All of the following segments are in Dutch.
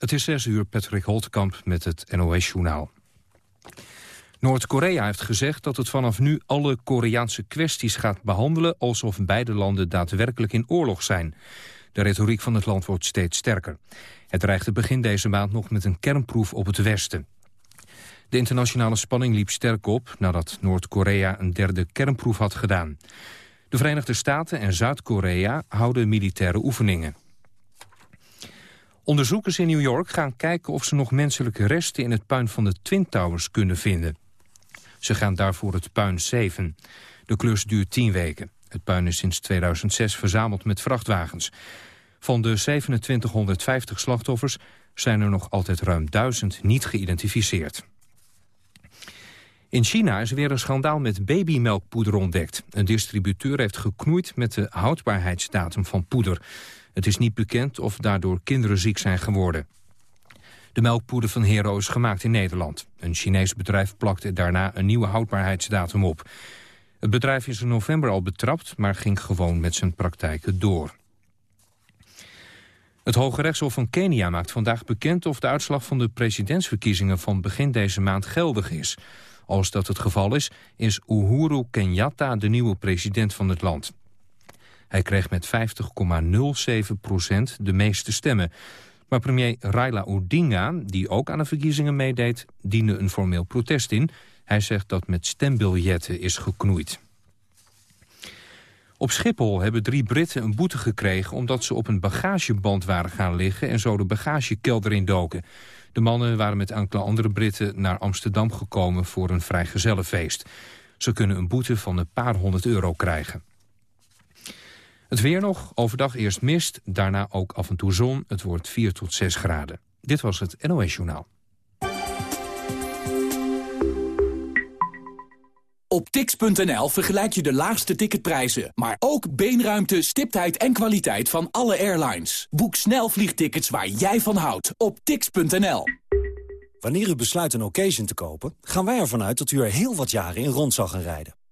Het is 6 uur, Patrick Holtkamp met het NOS-journaal. Noord-Korea heeft gezegd dat het vanaf nu alle Koreaanse kwesties gaat behandelen... alsof beide landen daadwerkelijk in oorlog zijn. De retoriek van het land wordt steeds sterker. Het dreigde begin deze maand nog met een kernproef op het Westen. De internationale spanning liep sterk op nadat Noord-Korea een derde kernproef had gedaan. De Verenigde Staten en Zuid-Korea houden militaire oefeningen. Onderzoekers in New York gaan kijken of ze nog menselijke resten in het puin van de Twin Towers kunnen vinden. Ze gaan daarvoor het puin zeven. De klus duurt tien weken. Het puin is sinds 2006 verzameld met vrachtwagens. Van de 2750 slachtoffers zijn er nog altijd ruim duizend niet geïdentificeerd. In China is weer een schandaal met babymelkpoeder ontdekt. Een distributeur heeft geknoeid met de houdbaarheidsdatum van poeder. Het is niet bekend of daardoor kinderen ziek zijn geworden. De melkpoeder van Hero is gemaakt in Nederland. Een Chinees bedrijf plakte daarna een nieuwe houdbaarheidsdatum op. Het bedrijf is in november al betrapt, maar ging gewoon met zijn praktijken door. Het Hoge Rechtshof van Kenia maakt vandaag bekend of de uitslag van de presidentsverkiezingen van begin deze maand geldig is. Als dat het geval is, is Uhuru Kenyatta de nieuwe president van het land. Hij kreeg met 50,07 procent de meeste stemmen. Maar premier Raila Odinga, die ook aan de verkiezingen meedeed... diende een formeel protest in. Hij zegt dat met stembiljetten is geknoeid. Op Schiphol hebben drie Britten een boete gekregen... omdat ze op een bagageband waren gaan liggen... en zo de bagagekelder in doken. De mannen waren met enkele andere Britten naar Amsterdam gekomen... voor een vrijgezellenfeest. Ze kunnen een boete van een paar honderd euro krijgen. Het weer nog, overdag eerst mist, daarna ook af en toe zon. Het wordt 4 tot 6 graden. Dit was het NOS Journaal. Op tix.nl vergelijk je de laagste ticketprijzen, maar ook beenruimte, stiptheid en kwaliteit van alle airlines. Boek snel vliegtickets waar jij van houdt op tix.nl. Wanneer u besluit een occasion te kopen, gaan wij ervan uit dat u er heel wat jaren in rond zal gaan rijden.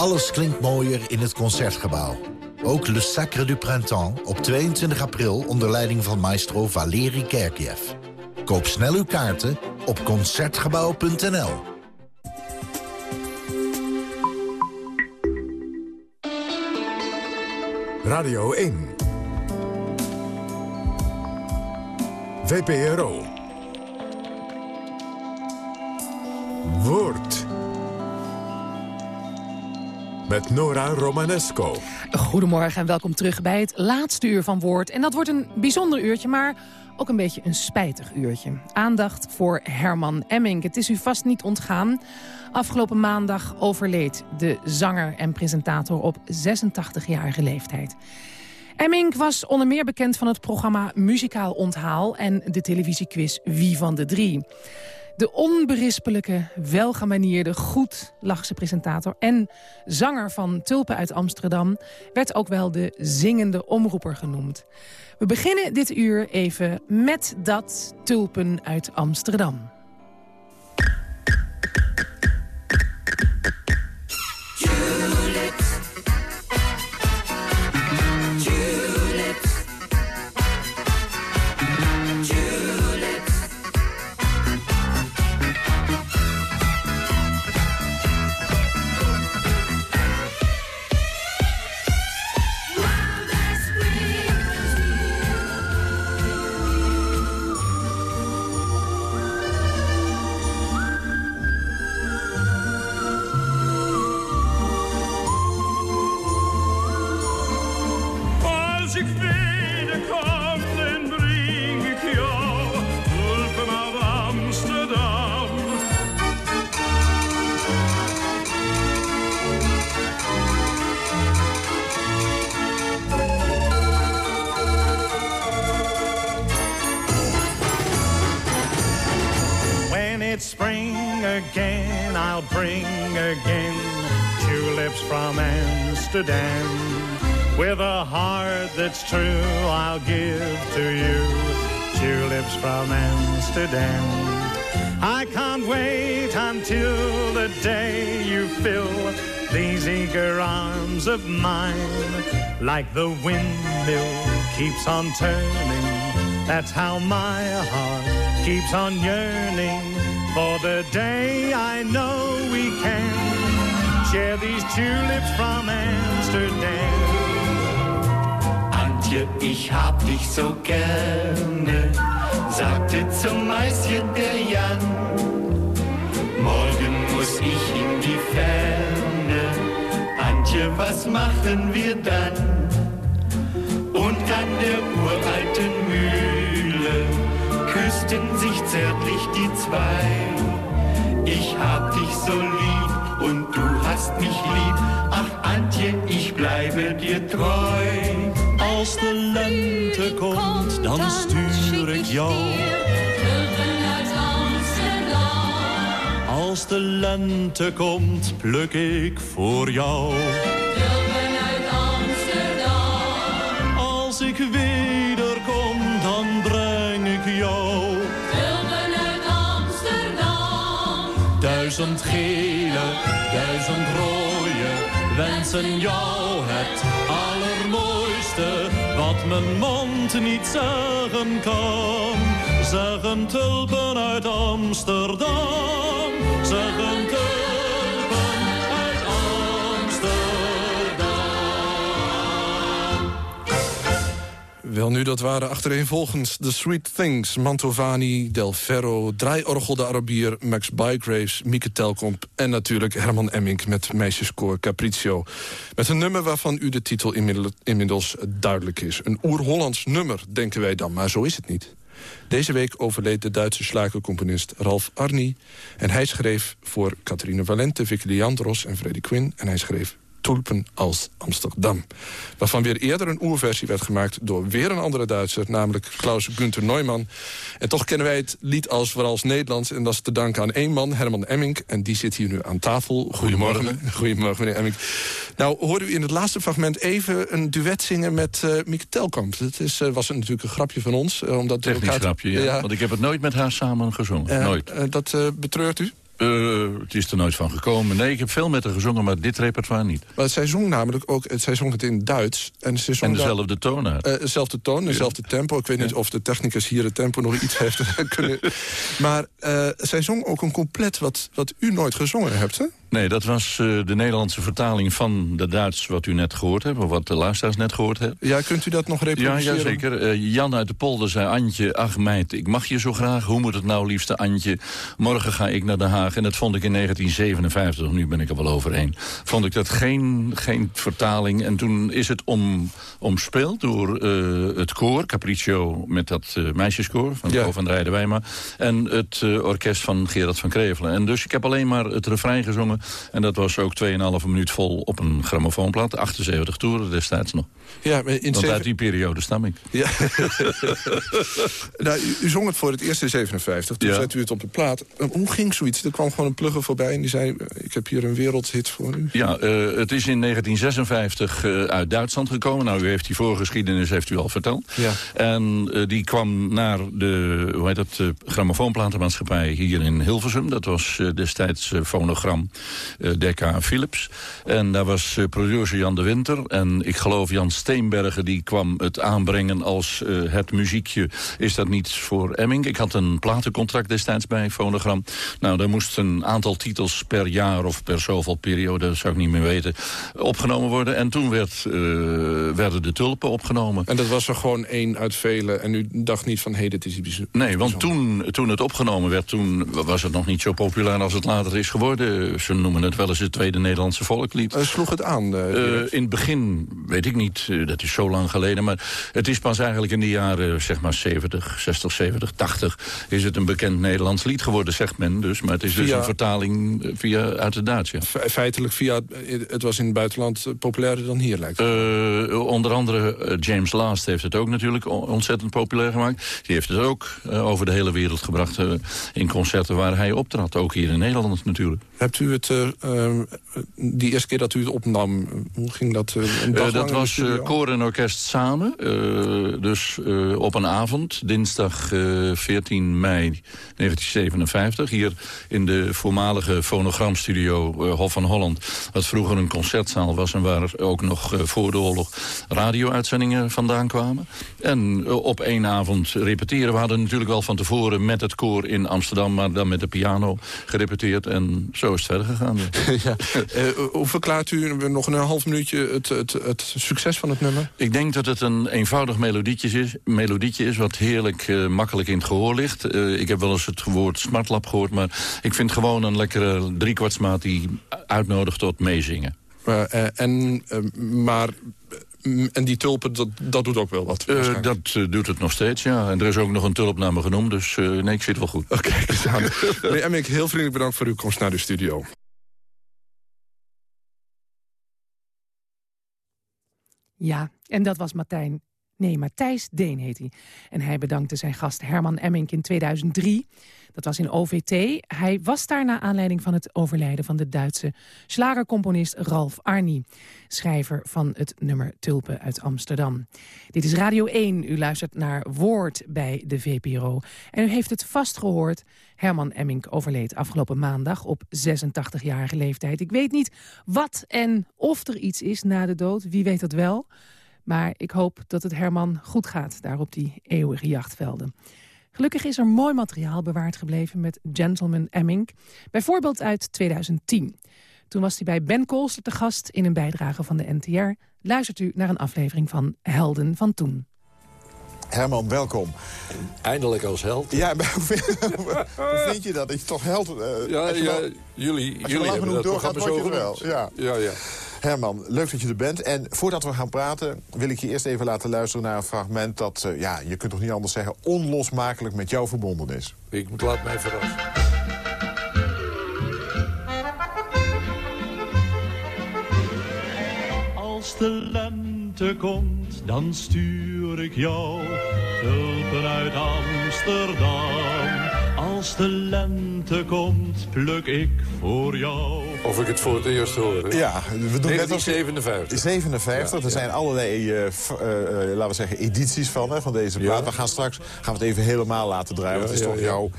Alles klinkt mooier in het Concertgebouw. Ook Le Sacre du Printemps op 22 april onder leiding van maestro Valeri Kerkiev. Koop snel uw kaarten op Concertgebouw.nl. Radio 1. VPRO. Woord met Nora Romanesco. Goedemorgen en welkom terug bij het laatste uur van Woord. En dat wordt een bijzonder uurtje, maar ook een beetje een spijtig uurtje. Aandacht voor Herman Emmink. Het is u vast niet ontgaan. Afgelopen maandag overleed de zanger en presentator op 86-jarige leeftijd. Emmink was onder meer bekend van het programma Muzikaal Onthaal... en de televisiequiz Wie van de Drie. De onberispelijke, welgemanierde, goed lachse presentator... en zanger van Tulpen uit Amsterdam... werd ook wel de zingende omroeper genoemd. We beginnen dit uur even met dat Tulpen uit Amsterdam. Like the windmill keeps on turning, that's how my heart keeps on yearning for the day I know we can share these tulips from Amsterdam. Antje, ich hab dich so gerne, sagte zum Mäuschen der Jan. Morgen muss ich in die Ferne, Antje, was machen wir dann? Und an der uralten Mühle küssten sich zärtlich die zwei. Ich hab dich so lieb und du hast mich lieb. Ach Antje, ich bleibe dir treu. Als de lente komt, dan stuur ik jou. Als de lente komt, pluk ik voor jou. Als ik wederkom, dan breng ik jou. Duizend gele, duizend rode, wensen jou het allermooiste. Wat mijn mond niet zeggen kan. Zeggen tulpen uit Amsterdam. Zeggen tulpen uit Amsterdam. Wel nu, dat waren achtereenvolgens The Sweet Things... Mantovani, Del Ferro, Draaiorgel de Arabier... Max Bygraves, Mieke Telkomp en natuurlijk Herman Emmink... met meisjeskoor Capriccio. Met een nummer waarvan u de titel inmiddel- inmiddels duidelijk is. Een oer-Hollands nummer, denken wij dan, maar zo is het niet. Deze week overleed de Duitse slagercomponist Ralf Arni... en hij schreef voor Catharine Valente, Vicky Leandros en Freddie Quinn... en hij schreef Tulpen als Amsterdam. Waarvan weer eerder een oerversie werd gemaakt door weer een andere Duitser... namelijk Klaus Günther Neumann. En toch kennen wij het lied als vooral als Nederlands... en dat is te danken aan één man, Herman Emmink. En die zit hier nu aan tafel. Goedemorgen. Goedemorgen, meneer Emmink. Nou, hoorde u in het laatste fragment even een duet zingen met eh Mieke Telkamp. Dat is, eh, was natuurlijk een grapje van ons. eh, omdat Technisch elkaar- grapje, ja. Want ik heb het nooit met haar samen gezongen. Nooit. dat betreurt u? Eh, het is er nooit van gekomen. Nee, ik heb veel met haar gezongen, maar dit repertoire niet. Maar zij zong namelijk ook, zij zong het in Duits. En, ze zong En dezelfde toon uit. Eh, dezelfde toon, dezelfde tempo. Ik weet niet of de technicus hier het tempo nog iets heeft kunnen. Maar eh, zij zong ook een compleet wat, wat u nooit gezongen hebt, hè? Nee, dat was eh, de Nederlandse vertaling van de Duits wat u net gehoord hebt... of wat de luisteraars net gehoord hebben. Ja, kunt u dat nog reproduceren? ja zeker. Eh, Jan uit de polder zei... Antje, ach meid, ik mag je zo graag. Hoe moet het nou, liefste Antje? Morgen ga ik naar Den Haag. En dat vond ik in 1957, nu ben ik er wel overheen. Vond ik dat geen, geen vertaling. En toen is het om, omspeeld door eh, het koor, Capriccio... met dat meisjeskoor van Ja. van Rijden Wijma. En het orkest van Gerard van Krevelen. En dus ik heb alleen maar het refrein gezongen. En dat was ook 2,5 minuut vol op een grammofoonplaat. 78 toeren destijds nog. Ja, maar in Want zeven- uit die periode stam ik. Ja. nou, u, u zong het voor het eerst in 57, toen Ja. zette u het op de plaat. Eh, Hoe ging zoiets? Er kwam gewoon een plugger voorbij en die zei... eh, ik heb hier een wereldhit voor u. Ja, eh, het is in 1956 eh, uit Duitsland gekomen. Nou, u heeft die voorgeschiedenis heeft u al verteld. Ja. En die kwam naar de, hoe heet dat, grammofoonplatenmaatschappij hier in Hilversum. Dat was destijds fonogram eh Decca Philips. En daar was eh, producer Jan de Winter. En ik geloof Jan Steenbergen, die kwam het aanbrengen als eh, het muziekje. Is dat niet voor Emming? Ik had een platencontract destijds bij fonogram. Nou, daar moest een aantal titels per jaar of per zoveel periode, dat zou ik niet meer weten, opgenomen worden. En toen werd, werden de tulpen opgenomen. En dat was er gewoon één uit vele. En u dacht niet van, hé, dit is iets. Nee, want toen, toen het opgenomen werd, toen was het nog niet zo populair als het later is geworden. Ze noemen het wel eens het tweede Nederlandse volklied. Uh, sloeg het aan? in het begin, weet ik niet, dat is zo lang geleden... maar het is pas eigenlijk in de jaren zeg maar 70, 60, 70, 80... is het een bekend Nederlands lied geworden, zegt men dus. Maar het is dus een vertaling via, uit het Duits. Feitelijk via... Het was in het buitenland populairder dan hier, lijkt het. onder andere James Last heeft het ook natuurlijk ontzettend populair gemaakt. Die heeft het ook over de hele wereld gebracht in concerten waar hij optrad. Ook hier in Nederland natuurlijk. Hebt u het, uh, die eerste keer dat u het opnam, hoe ging dat? een dag dat was koor en orkest samen. dus op een avond, dinsdag 14 mei 1957... hier in de voormalige fonogramstudio Hof van Holland... wat vroeger een concertzaal was en waar ook nog voor de oorlog radio-uitzendingen vandaan kwamen. En op één avond repeteren. We hadden natuurlijk wel van tevoren met het koor in Amsterdam... maar dan met de piano gerepeteerd en zo is het verder gegaan. ja. uh, hoe verklaart u nog een half minuutje het, het, het, succes van het nummer? Ik denk dat het een eenvoudig melodietje is, melodietje is wat heerlijk uh, makkelijk in het gehoor ligt. Uh, ik heb wel eens het woord smartlap gehoord, maar ik vind gewoon een lekkere driekwartsmaat die uitnodigt tot meezingen. en, maar en die tulpen, dat, dat doet ook wel wat? Uh, dat uh, doet het nog steeds, ja. En er is ook nog een tulpnaam genoemd, dus uh, nee, ik zit wel goed. Oké, okay, kijk aan. Meneer Emmink, heel vriendelijk bedankt voor uw komst naar de studio. Ja, en dat was Martijn. Nee, Matthijs Deen heet hij. En hij bedankte zijn gast Herman Emmink in 2003 dat was in OVT. Hij was daar naar aanleiding van het overlijden van de Duitse slagercomponist Ralf Arni. Schrijver van het nummer Tulpen uit Amsterdam. Dit is Radio 1. U luistert naar Woord bij de VPRO. En u heeft het vast gehoord. Herman Emmink overleed afgelopen maandag op 86-jarige leeftijd. Ik weet niet wat en of er iets is na de dood. Wie weet dat wel. Maar ik hoop dat het Herman goed gaat daar op die eeuwige jachtvelden. Gelukkig is er mooi materiaal bewaard gebleven met Gentleman Emmink. Bijvoorbeeld uit 2010. Toen was hij bij Ben Kolster te gast in een bijdrage van de NTR. Luistert u naar een aflevering van Helden van Toen. Herman, welkom. Eindelijk als held. Ja, maar hoe vind je dat? Dat je toch held... Uh, ja, ja, jullie, als je lang genoeg doorgaat, word je er wel. Ja. ja, ja. Herman, leuk dat je er bent. En voordat we gaan praten, wil ik je eerst even laten luisteren naar een fragment... dat, uh, ja, je kunt toch niet anders zeggen, onlosmakelijk met jou verbonden is. Ik moet laat mij verrassen. Als de lente komt, dan stuur ik jou tulpen uit Amsterdam. Als de lente komt, pluk ik voor jou. Of ik het voor het eerst hoor. Ja, we doen net als 57. 57, ja, er zijn allerlei, uh, uh, laten we zeggen, edities van, hè, van deze plaat. We gaan straks gaan we het even helemaal laten draaien. het is toch jouw,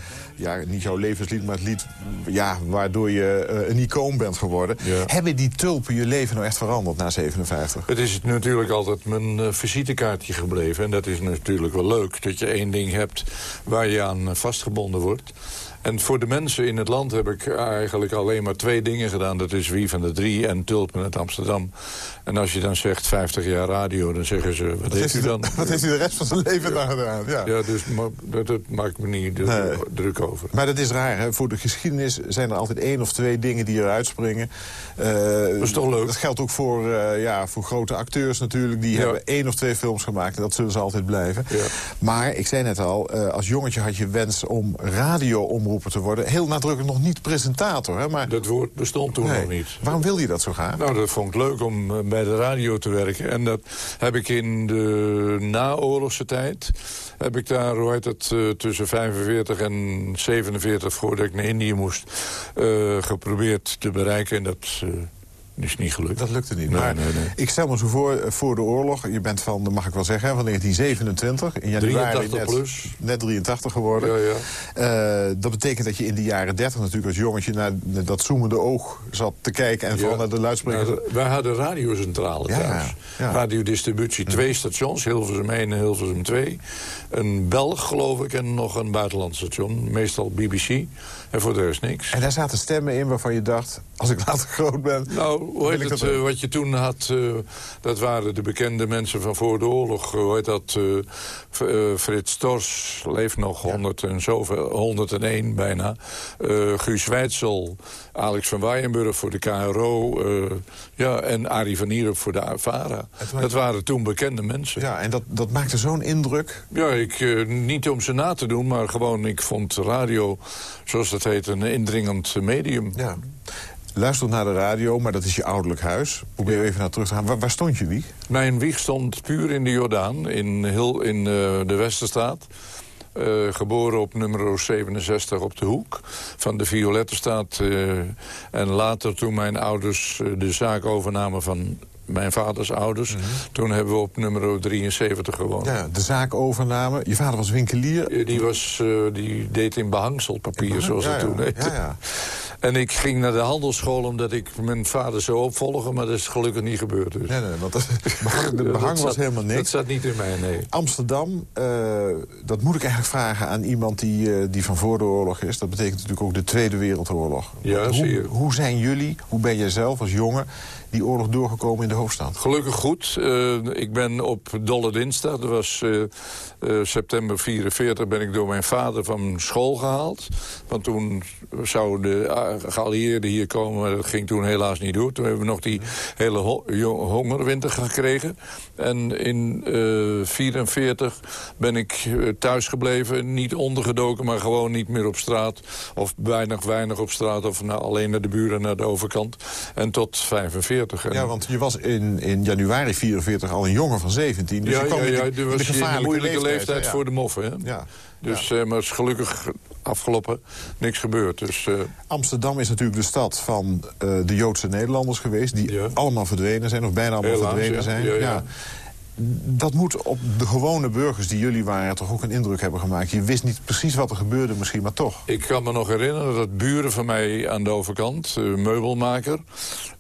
ja, niet jouw levenslied, maar het lied ja, waardoor je uh, een icoon bent geworden. Hebben die tulpen je leven nou echt veranderd na 57? Het is natuurlijk altijd mijn visitekaartje gebleven. En dat is natuurlijk wel leuk, dat je één ding hebt waar je aan vastgebonden wordt. En voor de mensen in het land heb ik eigenlijk alleen maar twee dingen gedaan. Dat is Wie van de Drie en Tulpen uit Amsterdam. En als je dan zegt 50 jaar radio, dan zeggen ze... Wat, heeft u dan? Wat heeft u de rest van zijn leven dan gedaan? Ja, ja dus dat, dat maakt me niet druk over. Maar dat is raar, hè? Voor de geschiedenis zijn er altijd één of twee dingen die eruit springen. Uh, dat is toch leuk? Dat geldt ook voor, uh, ja, voor grote acteurs natuurlijk. Die hebben één of twee films gemaakt en dat zullen ze altijd blijven. Ja. Maar, ik zei net al, uh, als jongetje had je wens om radio-omroeper te worden. Heel nadrukkelijk nog niet presentator. Hè? Maar... Dat woord bestond toen nee. nog niet. Waarom wil je dat zo gaan? Nou, dat vond ik leuk om bij de radio te werken. En dat heb ik in de naoorlogse tijd... heb ik daar, hoe heet het, uh, tussen 45 en 47... voordat ik naar Indië moest, uh, geprobeerd te bereiken. En dat... Uh, is niet gelukt. Dat lukte niet. Nee, maar nee, nee. ik stel me zo voor, voor de oorlog... je bent van, mag ik wel zeggen, van 1927. In januari 83 net, plus. net 83 geworden. Ja, ja. Uh, dat betekent dat je in de jaren 30 natuurlijk als jongetje... naar dat zoemende oog zat te kijken en ja. vooral naar de luidsprekers... Nou, wij hadden radiocentrale thuis. Radiodistributie, twee stations, Hilversum 1 en Hilversum 2. Een Belg, geloof ik, en nog een buitenland station. Meestal BBC. En voor de rest niks. En daar zaten stemmen in waarvan je dacht, als ik later groot ben... Nou, hoe heet het, uh, wat je toen had, uh, dat waren de bekende mensen van voor de oorlog. Hoe heet dat, uh, Frits Tors leeft nog, ja. 100 en zoveel, 101 bijna. Guus Weitzel, Alex van Weyenburg voor de KRO. ja, en Arie van Nierop voor de VARA. Dat waren toen bekende mensen. Ja, en dat, dat maakte zo'n indruk? Ja, ik, niet om ze na te doen, maar gewoon, ik vond radio, zoals dat heet, een indringend medium. Ja. Luister naar de radio, maar dat is je ouderlijk huis. Probeer even naar terug te gaan. Waar, waar, stond je wieg? Mijn wieg stond puur in de Jordaan, in, heel, in uh, de Westerstaat. Uh, geboren op nummer 67 op de hoek van de Violettenstaat. Uh, en later toen mijn ouders de zaak overnamen van mijn vaders ouders. Mm -hmm. Toen hebben we op nummer 73 gewoond. Ja, de zaakovername. Je vader was winkelier? Die, was, uh, die deed in behangselpapier, in behang? zoals ja, het toen heette. Ja, ja. En ik ging naar de handelsschool omdat ik mijn vader zou opvolgen... maar dat is gelukkig niet gebeurd. Dus. Nee, nee, want dat, behang, de behang was zat, helemaal niks. Dat zat niet in mij, nee. Amsterdam, uh, dat moet ik eigenlijk vragen aan iemand die, uh, die van voor de oorlog is. Dat betekent natuurlijk ook de Tweede Wereldoorlog. Ja, hoe, zie je. Hoe zijn jullie, hoe ben jij zelf als jongen die oorlog doorgekomen in de hoofdstad? Gelukkig goed. Uh, ik ben op Dolle Dinsdag, dat was uh, uh, september 44... ben ik door mijn vader van school gehaald. Want toen zou de geallieerden hier komen, maar dat ging toen helaas niet door. Toen hebben we nog die hele ho hongerwinter gekregen. En in 44 ben ik thuis gebleven, niet ondergedoken... maar gewoon niet meer op straat. Of weinig, weinig op straat, of alleen naar de buren, naar de overkant. En tot 45. En... Ja, want je was in, in januari 44 al een jongen van 17. Dus ja, je kwam ja, ja, in de, was in de een moeilijke leeftijd, leeftijd voor de moffen. Hè? Ja. Dus, ja. Uh, maar het is gelukkig afgelopen, niks gebeurd. Dus, uh... Amsterdam is natuurlijk de stad van uh, de Joodse Nederlanders geweest... die ja. allemaal verdwenen zijn, of bijna allemaal Helaas, verdwenen zijn. Ja, dat moet op de gewone burgers die jullie waren toch ook een indruk hebben gemaakt. Je wist niet precies wat er gebeurde misschien, maar toch. Ik kan me nog herinneren dat buren van mij aan de overkant, meubelmaker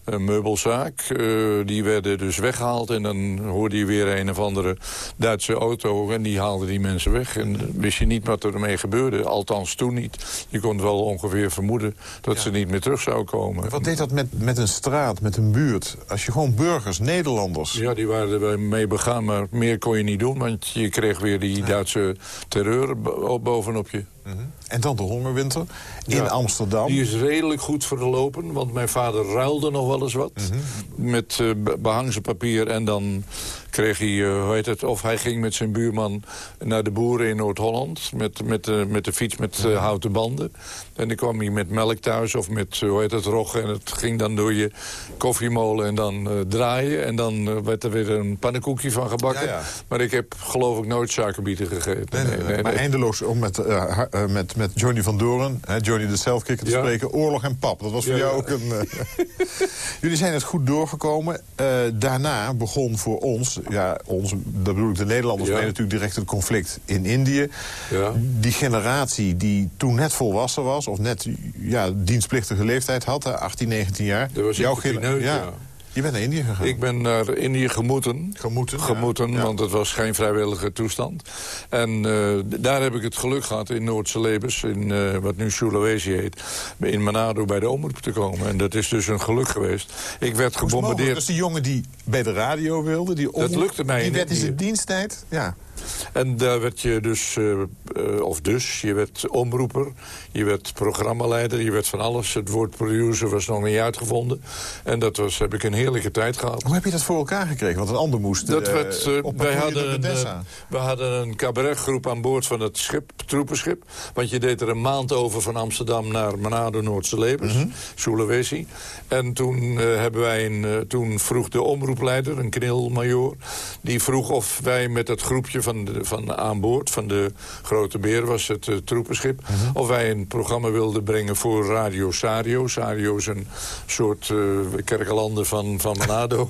een meubelzaak. Uh, die werden dus weggehaald en dan hoorde je weer een of andere Duitse auto... en die haalde die mensen weg. En wist je niet wat er ermee gebeurde. Althans toen niet. Je kon wel ongeveer vermoeden dat ja. ze niet meer terug zou komen. Wat deed dat met, met een straat, met een buurt? Als je gewoon burgers, Nederlanders... Ja, die waren er mee begaan, maar meer kon je niet doen... want je kreeg weer die. Duitse terreur bovenop je. Mm -hmm. En dan de hongerwinter in ja, Amsterdam. Die is redelijk goed verlopen, want mijn vader ruilde nog wel eens wat. Mm -hmm. Met uh, behangselpapier en dan kreeg hij, uh, hoe heet het, of hij ging met zijn buurman naar de boeren in Noord-Holland. Met, met, uh, met de fiets met uh, houten banden. En dan kwam hij met melk thuis of met, hoe heet het, rog. En het ging dan door je koffiemolen en dan draaien. En dan werd er weer een pannenkoekje van gebakken. Ja, ja. Maar ik heb geloof ik nooit suikerbieten gegeten. Nee, nee, nee, nee maar eindeloos om met, met, met Johnny van Doren, hè, Johnny de zelfkikker te spreken. Oorlog en pap, dat was voor jou ook een... Jullie zijn het goed doorgekomen. daarna begon voor ons ja, ons, dat bedoel ik de Nederlanders mee natuurlijk direct het conflict in Indië. Ja. Die generatie die toen net volwassen was, of net ja, dienstplichtige leeftijd had, 18, 19 jaar. Dat was jouw ja. Je bent naar Indië gegaan? Ik ben naar Indië gemoeten. Gemoeten, gemoeten ja. want het was geen vrijwillige toestand. En uh, daar heb ik het geluk gehad in Noordse Lebes, in uh, wat nu Sulawesi heet, in Manado bij de omroep te komen. En dat is dus een geluk geweest. Ik werd gebombardeerd. Dus die jongen die bij de radio wilde, die omroep, dat lukte mij die werd in zijn diensttijd, ja. En daar werd je dus, uh, uh, of dus, je werd omroeper, je werd programmaleider, je werd van alles. Het woord producer was nog niet uitgevonden. En dat was, heb ik een heerlijke tijd gehad. Hoe heb je dat voor elkaar gekregen? Want een ander moest dat uh, werd, wij hadden een, We hadden een cabaretgroep aan boord van het schip, troepenschip. Want je deed er een maand over van Amsterdam naar Manado, Noordse Lebens, -hmm. Sulawesi. En toen, hebben wij een, toen vroeg de omroepleider, een knilmajor, die vroeg of wij met dat groepje van van, de, van aan boord, van de Grote Beer was het uh, troepenschip... Uh -huh. of wij een programma wilden brengen voor Radio Sario. Sario is een soort uh, kerkelanden van van, Manado.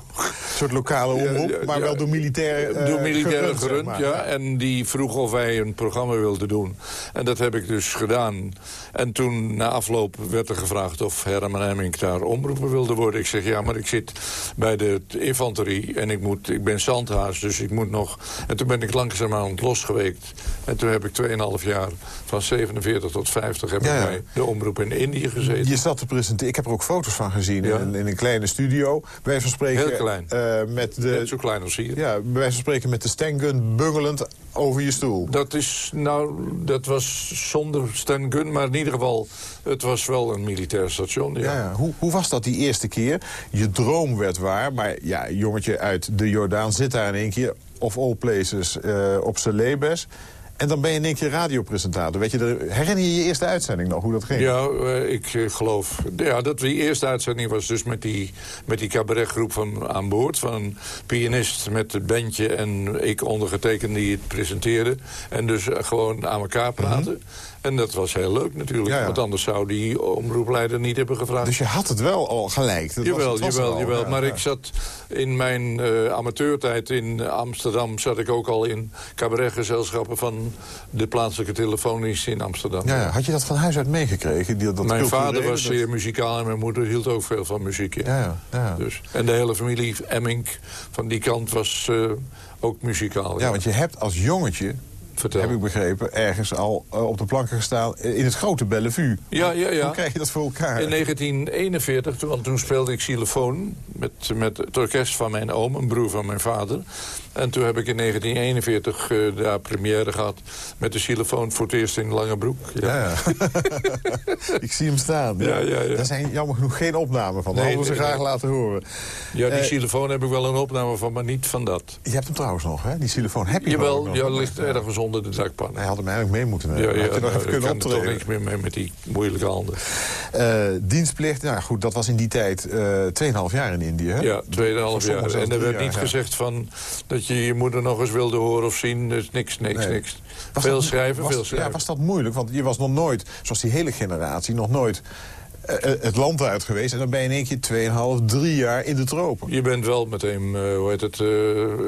Een soort lokale omroep, maar wel door militairen uh, Door militairen gerund, gerund, zeg maar. ja. En die vroeg of wij een programma wilden doen. En dat heb ik dus gedaan. En toen, na afloop, werd er gevraagd of Herman Hemming daar omroeper wilde worden. Ik zeg, ja, maar ik zit bij de infanterie en ik, moet, ik ben zandhaas, dus ik moet nog... En toen ben ik langzamerhand losgeweekt. En toen heb ik 2,5 jaar, van 47 tot 50, heb Ja, ik bij de omroep in Indië gezeten. Je zat te presenteren. Ik heb er ook foto's van gezien Ja. in, in een kleine studio. Bij wijze van spreken. Heel klein. eh, met de, Net zo klein als hier. Ja, van spreken met de stangun bungelend over je stoel. Dat is, nou, dat was zonder Stan Gun, maar in ieder geval, het was wel een militair station. Ja. Ja. Hoe, hoe was dat die eerste keer? Je droom werd waar, maar ja, jongetje uit de Jordaan zit daar in één keer... of all places, eh, op Celebes... En dan ben je in één keer radiopresentator. Weet je, er- herinner je je eerste uitzending nog, hoe dat ging? Ja, eh, ik eh, geloof... Ja, dat die eerste uitzending was dus met die, met die cabaretgroep van aan boord. Van een pianist met het bandje en ik ondergetekend die het presenteerde. En dus gewoon aan elkaar praten. En dat was heel leuk natuurlijk. Ja, ja. Want anders zou die omroepleider niet hebben gevraagd. Dus je had het wel al gelijk. Dat was- jawel, het was jawel, al, jawel. ja, maar ik zat in mijn eh, amateurtijd in Amsterdam... zat ik ook al in cabaretgezelschappen van de plaatselijke telefoondienst in Amsterdam. Ja, ja. Had je dat van huis uit meegekregen? Die, dat mijn vader was dat- zeer muzikaal en mijn moeder hield ook veel van muziek. Ja. Ja, ja, ja. Dus, en de hele familie Emmink van die kant was eh, ook muzikaal. Ja, want je hebt als jongetje, Vertel. heb ik begrepen... ergens al eh, op de planken gestaan eh, in het grote Bellevue. Ja, ja, ja. Hoe krijg je dat voor elkaar? In 1941, toen- want toen speelde ik xylofoon met, met het orkest van mijn oom, een broer van mijn vader. En toen heb ik in 1941 eh, daar première gehad met de xylofoon voor het eerst in Langebroek. Ja, ja. ik zie hem staan. Ja, ja, ja. Daar zijn jammer genoeg geen opnamen van. Dat Nee, hadden we ze nee, graag nee. laten horen. Ja, die xylofoon heb ik wel een opname van, maar niet van dat. Je hebt hem trouwens nog, hè? Die telefoon heb je Jawel, ja, ligt ergens onder de dakpan. Hij had hem eigenlijk mee moeten nemen. ja, Had hij nog nou, even kunnen kan er toch niks meer mee met die moeilijke handen. Eh, dienstplicht, nou ja, goed, dat was in die tijd eh 2,5 jaar in Indië, hè? Ja, 2,5 Voor sommigen jaar. En er werd niet gezegd van dat je je moeder nog eens wilde horen of zien. Dus niks, niks, Nee. niks. Was veel dat- schrijven, was, veel schrijven. Ja, was dat moeilijk? Want je was nog nooit, zoals die hele generatie, nog nooit het land uit geweest. En dan ben je in één keer 2,5, 3 jaar in de tropen. Je bent wel meteen, eh, hoe heet het, eh,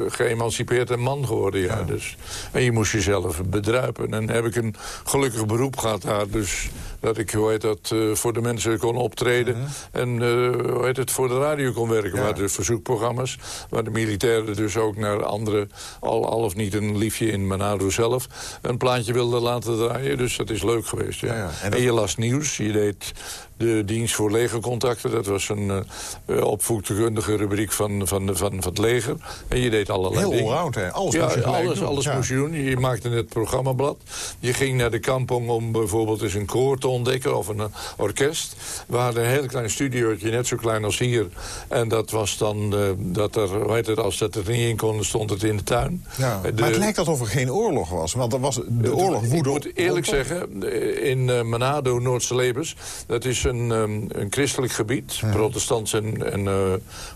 geëmancipeerd en man geworden, ja. Dus, en je moest jezelf bedruipen. En heb ik een gelukkig beroep gehad daar. Dus dat ik, hoe heet dat, eh, voor de mensen kon optreden. En, eh, hoe heet het, voor de radio kon werken. Waar de verzoekprogramma's, waar de militairen dus ook naar andere... al, al of niet een liefje in Manado zelf, een plaatje wilden laten draaien. Dus dat is leuk geweest, ja. Ja, ja. En je las nieuws, je deed de dienst voor legercontacten. Dat was een eh, opvoedkundige rubriek van, van, van, van het leger. En je deed allerlei Heel allround, hè? Alles ja, moest je alles, doen. alles Ja. moest je doen. Je maakte het programmablad. Je ging naar de kampong om bijvoorbeeld eens een koor te ontdekken... of een eh, orkest. We hadden een heel klein studiootje, net zo klein als hier. En dat was dan, dat er, heet het, als dat er niet in kon, stond het in de tuin. Ja. De- maar het lijkt alsof er geen oorlog was. Want er was de oorlog woedde Ik moet eerlijk zeggen, in Manado, Noord-Celebes... dat is een, ehm, een christelijk gebied, protestants en, en eh,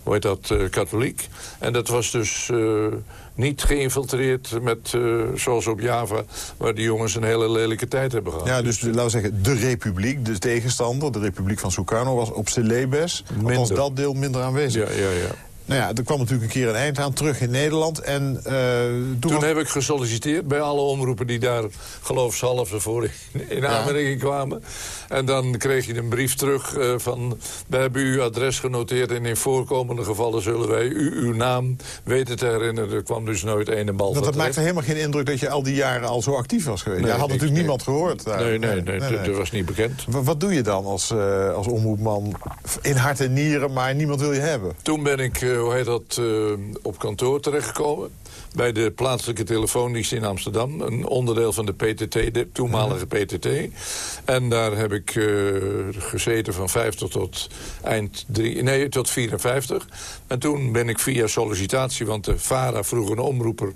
hoe heet dat, eh, katholiek. En dat was dus eh, niet geïnfiltreerd met, zoals op Java... waar die jongens een hele lelijke tijd hebben gehad. Ja, dus laten we zeggen, de republiek, de tegenstander... de republiek van Sukarno was op Celebes. Althans, Minder. dat deel minder aanwezig. Ja, ja, ja. Nou ja, er kwam natuurlijk een keer een eind aan, terug in Nederland. En eh, toen, heb ik gesolliciteerd bij alle omroepen die daar geloofshalve voor in, in aanmerking kwamen. En dan kreeg je een brief terug eh, van... we hebben uw adres genoteerd en in voorkomende gevallen zullen wij u uw naam weten te herinneren. Er kwam dus nooit een en bal dat, dat maakte helemaal geen indruk dat je al die jaren al zo actief was geweest. Nee, je had natuurlijk nee. niemand gehoord. daar. Nee, nee, nee, dat- dat was niet bekend. Wa- Wat doe je dan als, eh, als omroepman in hart en nieren, maar niemand wil je hebben? Toen ben ik, hoe heet dat, eh, op kantoor terechtgekomen. Bij de plaatselijke telefoondienst in Amsterdam. Een onderdeel van de PTT, de toenmalige PTT. En daar heb ik eh, gezeten van 50 tot eind drie, nee, tot 54. En toen ben ik via sollicitatie, want de VARA vroeg een omroeper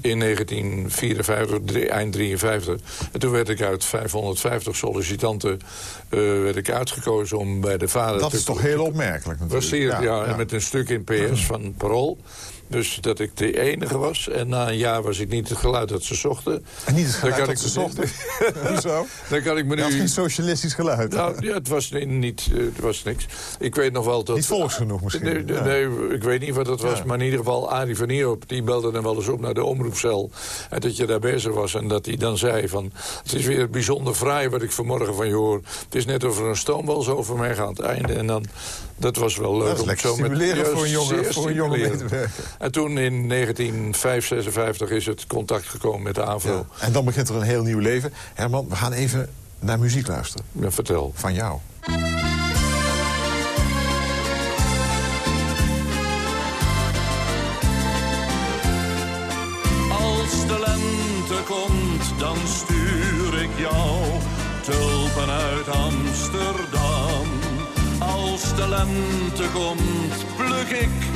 in 1954, drie- eind 53. En toen werd ik uit 550 sollicitanten eh, werd ik uitgekozen om bij de VARA Dat te is toch heel opmerkelijk natuurlijk. ja, en met een stuk in PS van Parool. Dus dat ik de enige was. En na een jaar was ik niet het geluid dat ze zochten. En niet het geluid dat kan ze ik- zochten? Hoezo? Dan kan ik me Je nu... geen socialistisch geluid. Nou, ja, het was niet, eh, het was niks. Ik weet nog wel dat... Niet volks genoeg misschien. Nee, nee, Ja. nee, ik weet niet wat dat was. Ja. Maar in ieder geval, Arie van Nierop, die belde dan wel eens op naar de omroepcel. En dat je daar bezig was. En dat hij dan zei van... Het is weer bijzonder fraai wat ik vanmorgen van je hoor. Het is net of er een stoomwals over mij gaat het einde. En dan... Dat was wel leuk Dat is om zo met... stimulerend Ja, voor een jonge- zeer voor een jonge stimulerend. medewerker. En toen in 1956 is het contact gekomen met de AVRO. Ja. En dan begint er een heel nieuw leven. Herman, we gaan even naar muziek luisteren. Ja, vertel. Van jou. Als de lente komt, dan stuur ik jou tulpen uit Amsterdam. Als de lente komt, pluk ik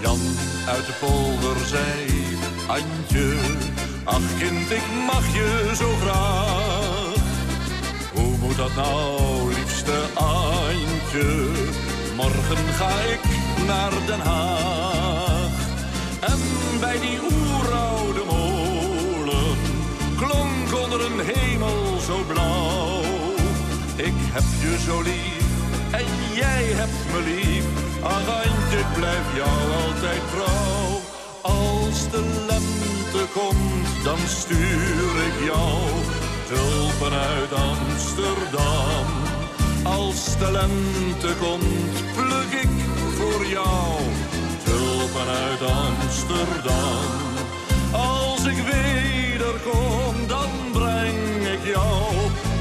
Jan uit de polder zei, Antje, ach kind, ik mag je zo graag. Hoe moet dat nou, liefste Antje? Morgen ga ik naar Den Haag. En bij die oeroude molen klonk onder een hemel zo blauw. Ik heb je zo lief en jij hebt me lief. Ach Antje, ik blijf jou altijd trouw. Als de lente komt, dan stuur ik jou tulpen uit Amsterdam. Als de lente komt, pluk ik voor jou tulpen uit Amsterdam. Als ik wederkom, dan breng ik jou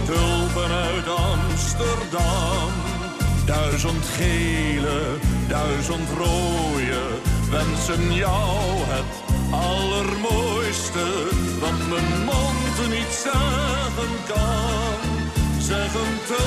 tulpen uit Amsterdam. Duizend gele, duizend rode wensen jou het allermooiste. Wat mijn mond niet zeggen kan, zeggen tulpen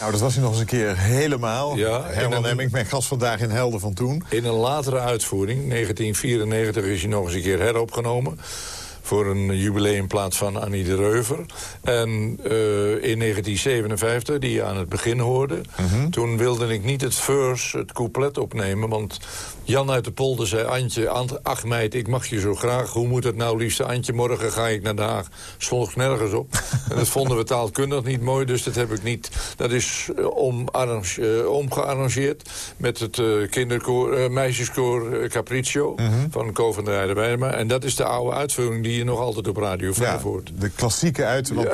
Nou, dat was hij nog eens een keer helemaal. Ja, Herman dan- Emmink, mijn gast vandaag in Helden van Toen. In een latere uitvoering, 1994, is hij nog eens een keer heropgenomen. Voor een jubileumplaat van Annie de Reuver. En eh, in 1957, die je aan het begin hoorde... toen wilde ik niet het verse, het couplet opnemen... want Jan uit de polder zei... Antje, Ant- ach meid, ik mag je zo graag. Hoe moet het nou, liefste Antje? Morgen ga ik naar Den Haag. Sloeg nergens op. en dat vonden we taalkundig niet mooi, dus dat heb ik niet... Dat is eh, eh, omgearrangeerd met het eh, kinderkoor, eh, meisjeskoor Capriccio... van Ko van der Heijden. En dat is de oude uitvoering die je nog altijd op Radio 5 Ja, hoort. de klassieke uit. Want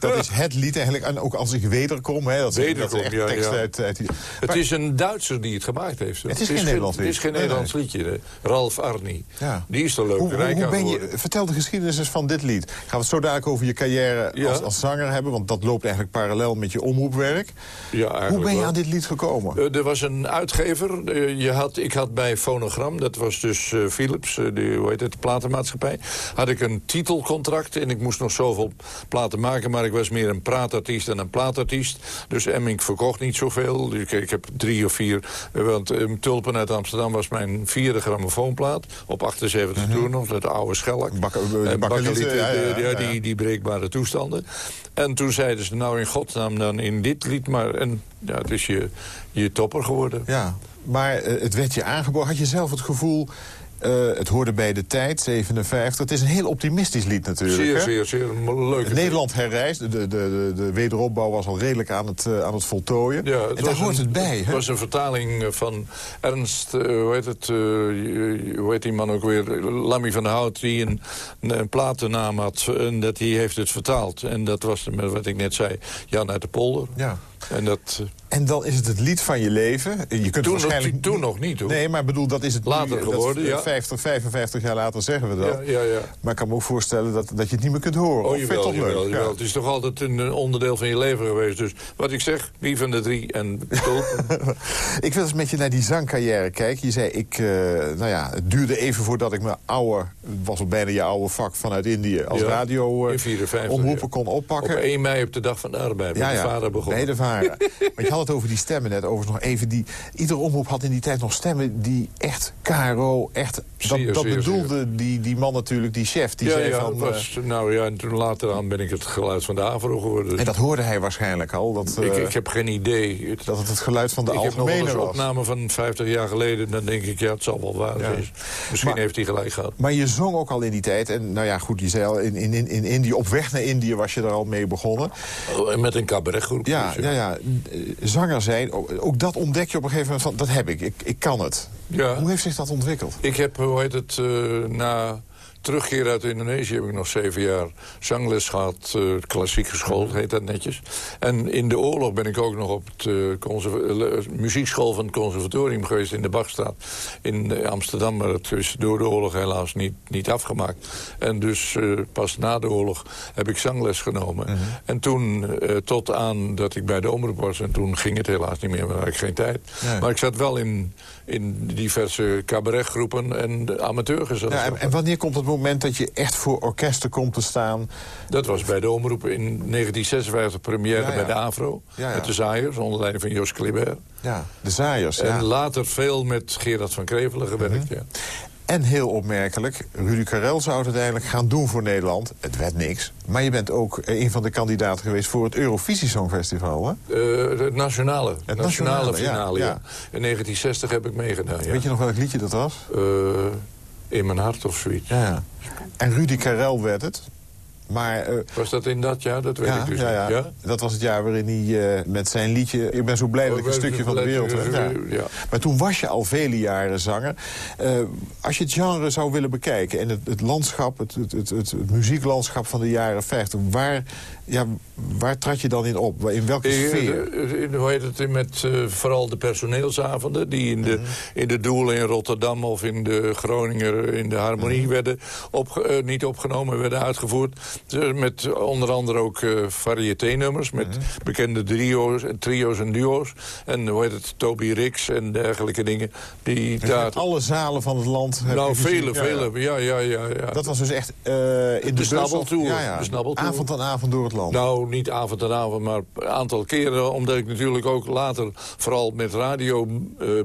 Dat is het lied eigenlijk. En ook als ik wederkom. Hè, dat, Wederkom, dat is echt tekst ja. uit, uit die- Het Maar- is een Duitser die het gemaakt heeft. Het is Het is geen. Nee, Nederlands liedje. Ralf Arni. Ja. Die is er leuk Hoe, hoe, hoe ben je, vertel de geschiedenis eens van dit lied. Gaan we het zo dadelijk over je carrière Ja. als, als zanger hebben? Want dat loopt eigenlijk parallel met je omroepwerk. Ja, Hoe ben je wel. aan dit lied gekomen? Eh, er was een uitgever. eh, je had, ik had bij Phonogram, dat was dus eh, Philips, de, hoe heet het, de platenmaatschappij... had ik een titelcontract en ik moest nog zoveel platen maken... maar ik was meer een praatartiest dan een plaatartiest. Dus Emmink verkocht niet zoveel. Ik, ik heb drie of vier... Want um, Tulpen uit Amsterdam was mijn vierde grammofoonplaat. Op 78 mm -hmm. nog, dat oude schelk. Bak, en bakkelieten, ja, ja, ja, die, die breekbare toestanden. En toen zeiden ze, nou in godsnaam dan in dit lied maar... En ja, het is je, je topper geworden. Ja, maar uh, het werd je aangeboden. Had je zelf het gevoel... Uh, het hoorde bij de tijd, 57. Het is een heel optimistisch lied natuurlijk. Zeer, hè? zeer, zeer leuk. Nederland herrijst. De, de, de, de wederopbouw was al redelijk aan het, uh, aan het voltooien. Ja, het en daar hoort een, het bij. Het was een vertaling van Ernst, uh, hoe heet het, hoe heet die man ook weer? Lammy van der Hout, die een, een platennaam had. En dat, die heeft het vertaald. En dat was wat ik net zei, Jan uit de Polder. Ja. En dat... En dan is het het lied van je leven. Je kunt toen, waarschijnlijk... nog, toen nog niet, hoor. Nee, maar bedoel, dat is het Later nu, geworden, dat, ja. 50, 55 jaar later zeggen we dat. Ja, ja, ja. Maar ik kan me ook voorstellen dat, dat je het niet meer kunt horen. Oh, je toch jawel. Ja. Het is toch altijd een onderdeel van je leven geweest. Dus wat ik zeg, wie van de drie en ik wil eens met je naar die zangcarrière kijken. Je zei, ik, uh, nou ja, het duurde even voordat ik mijn oude... was al bijna je oude vak vanuit Indië... als radio in uh, 54, omroepen kon oppakken. Op 1 mei op de dag van de arbeid, ja, vader begon. Nee, de vader. Want je had het over die stemmen net, overigens nog even. Die, iedere omroep had in die tijd nog stemmen die echt KRO, echt... Dat bedoelde Die, die man natuurlijk, die chef. Die ja, zei ja, van, was, nou ja, en toen later aan ben ik het geluid van de AVRO geworden. En dat hoorde hij waarschijnlijk al. Dat, ik, uh, ik heb geen idee. Dat het het geluid van de ik algemene heb nog was. opname van 50 jaar geleden. Dan denk ik, ja, het zal wel waar zijn. Misschien maar, heeft hij gelijk gehad. Maar je zong ook al in die tijd. En nou ja, goed, je zei al, in, in, in, in Indië, op weg naar Indië was je er al mee begonnen. Oh, met een cabaretgroep. Ja, dus, ja, ja. Zanger zijn, ook dat ontdek je op een gegeven moment van, dat heb ik, ik, ik kan het. Ja. Hoe heeft zich dat ontwikkeld? Ik heb, hoe heet het, uh, na terugkeer uit Indonesië heb ik nog zeven jaar zangles gehad. Uh, klassiek geschoold, heet dat netjes. En in de oorlog ben ik ook nog op de uh, muziekschool van het conservatorium geweest... in de Bachstraat in Amsterdam. Maar dat is door de oorlog helaas niet, niet afgemaakt. En dus uh, pas na de oorlog heb ik zangles genomen. Mhm. -huh. En toen, tot aan dat ik bij de omroep was... en toen ging het helaas niet meer, maar had ik geen tijd. Nee. Maar ik zat wel in, in diverse cabaretgroepen en amateurgezelschap. Ja, en, en wanneer komt het moment dat je echt voor orkesten komt te staan? Dat was bij de omroep in 1956 première Ja, ja. bij de AVRO. Met de Zaaiers, onder leiding van Jos Klibert. Ja, de zaaiers. En ja. Mhm. later veel met Gerard van Krevelen gewerkt, ja. En heel opmerkelijk, Rudy Karel zou het uiteindelijk gaan doen voor Nederland. Het werd niks. Maar je bent ook eh, een van de kandidaten geweest voor het Eurovisie Songfestival, hè? Uh, het nationale, Het nationale, finale, ja. ja. In 1960 heb ik meegedaan, ja. Weet je nog welk liedje dat was? Uh, in mijn hart of zoiets. Ja, ja. En Rudy Karel werd het. Maar, uh, was dat in dat jaar? Dat weet ja, ik dus ja, ja. niet. Ja? Dat was het jaar waarin hij uh, met zijn liedje... Ik ben zo blij dat ik een stukje van de wereld heb. Maar toen was je al vele jaren zanger. Uh, als je het genre zou willen bekijken... en het, het landschap, het, het, het, het, muzieklandschap van de jaren 50... waar, ja, waar trad je dan in op? In welke Eh, sfeer? Hoe heet het? Met uh, vooral de personeelsavonden... die in de, -hmm. in de Doelen in Rotterdam of in de Groninger... in de Harmonie -hmm. werden op, niet opgenomen, werden uitgevoerd. Met onder andere ook variété-nummers... met -hmm. bekende trio's, trio's en duo's. En hoe heet het? Toby Rix en dergelijke dingen. Die dus daar... alle zalen van het land... Nou, vele, vele. Ja, ja, ja, ja. Dat was dus echt in de, de snabbeltour. Ja, ja. De snabbeltour. Avond aan avond door het Nou, niet avond aan avond, maar een aantal keren. Omdat ik natuurlijk ook later vooral met radio... Uh,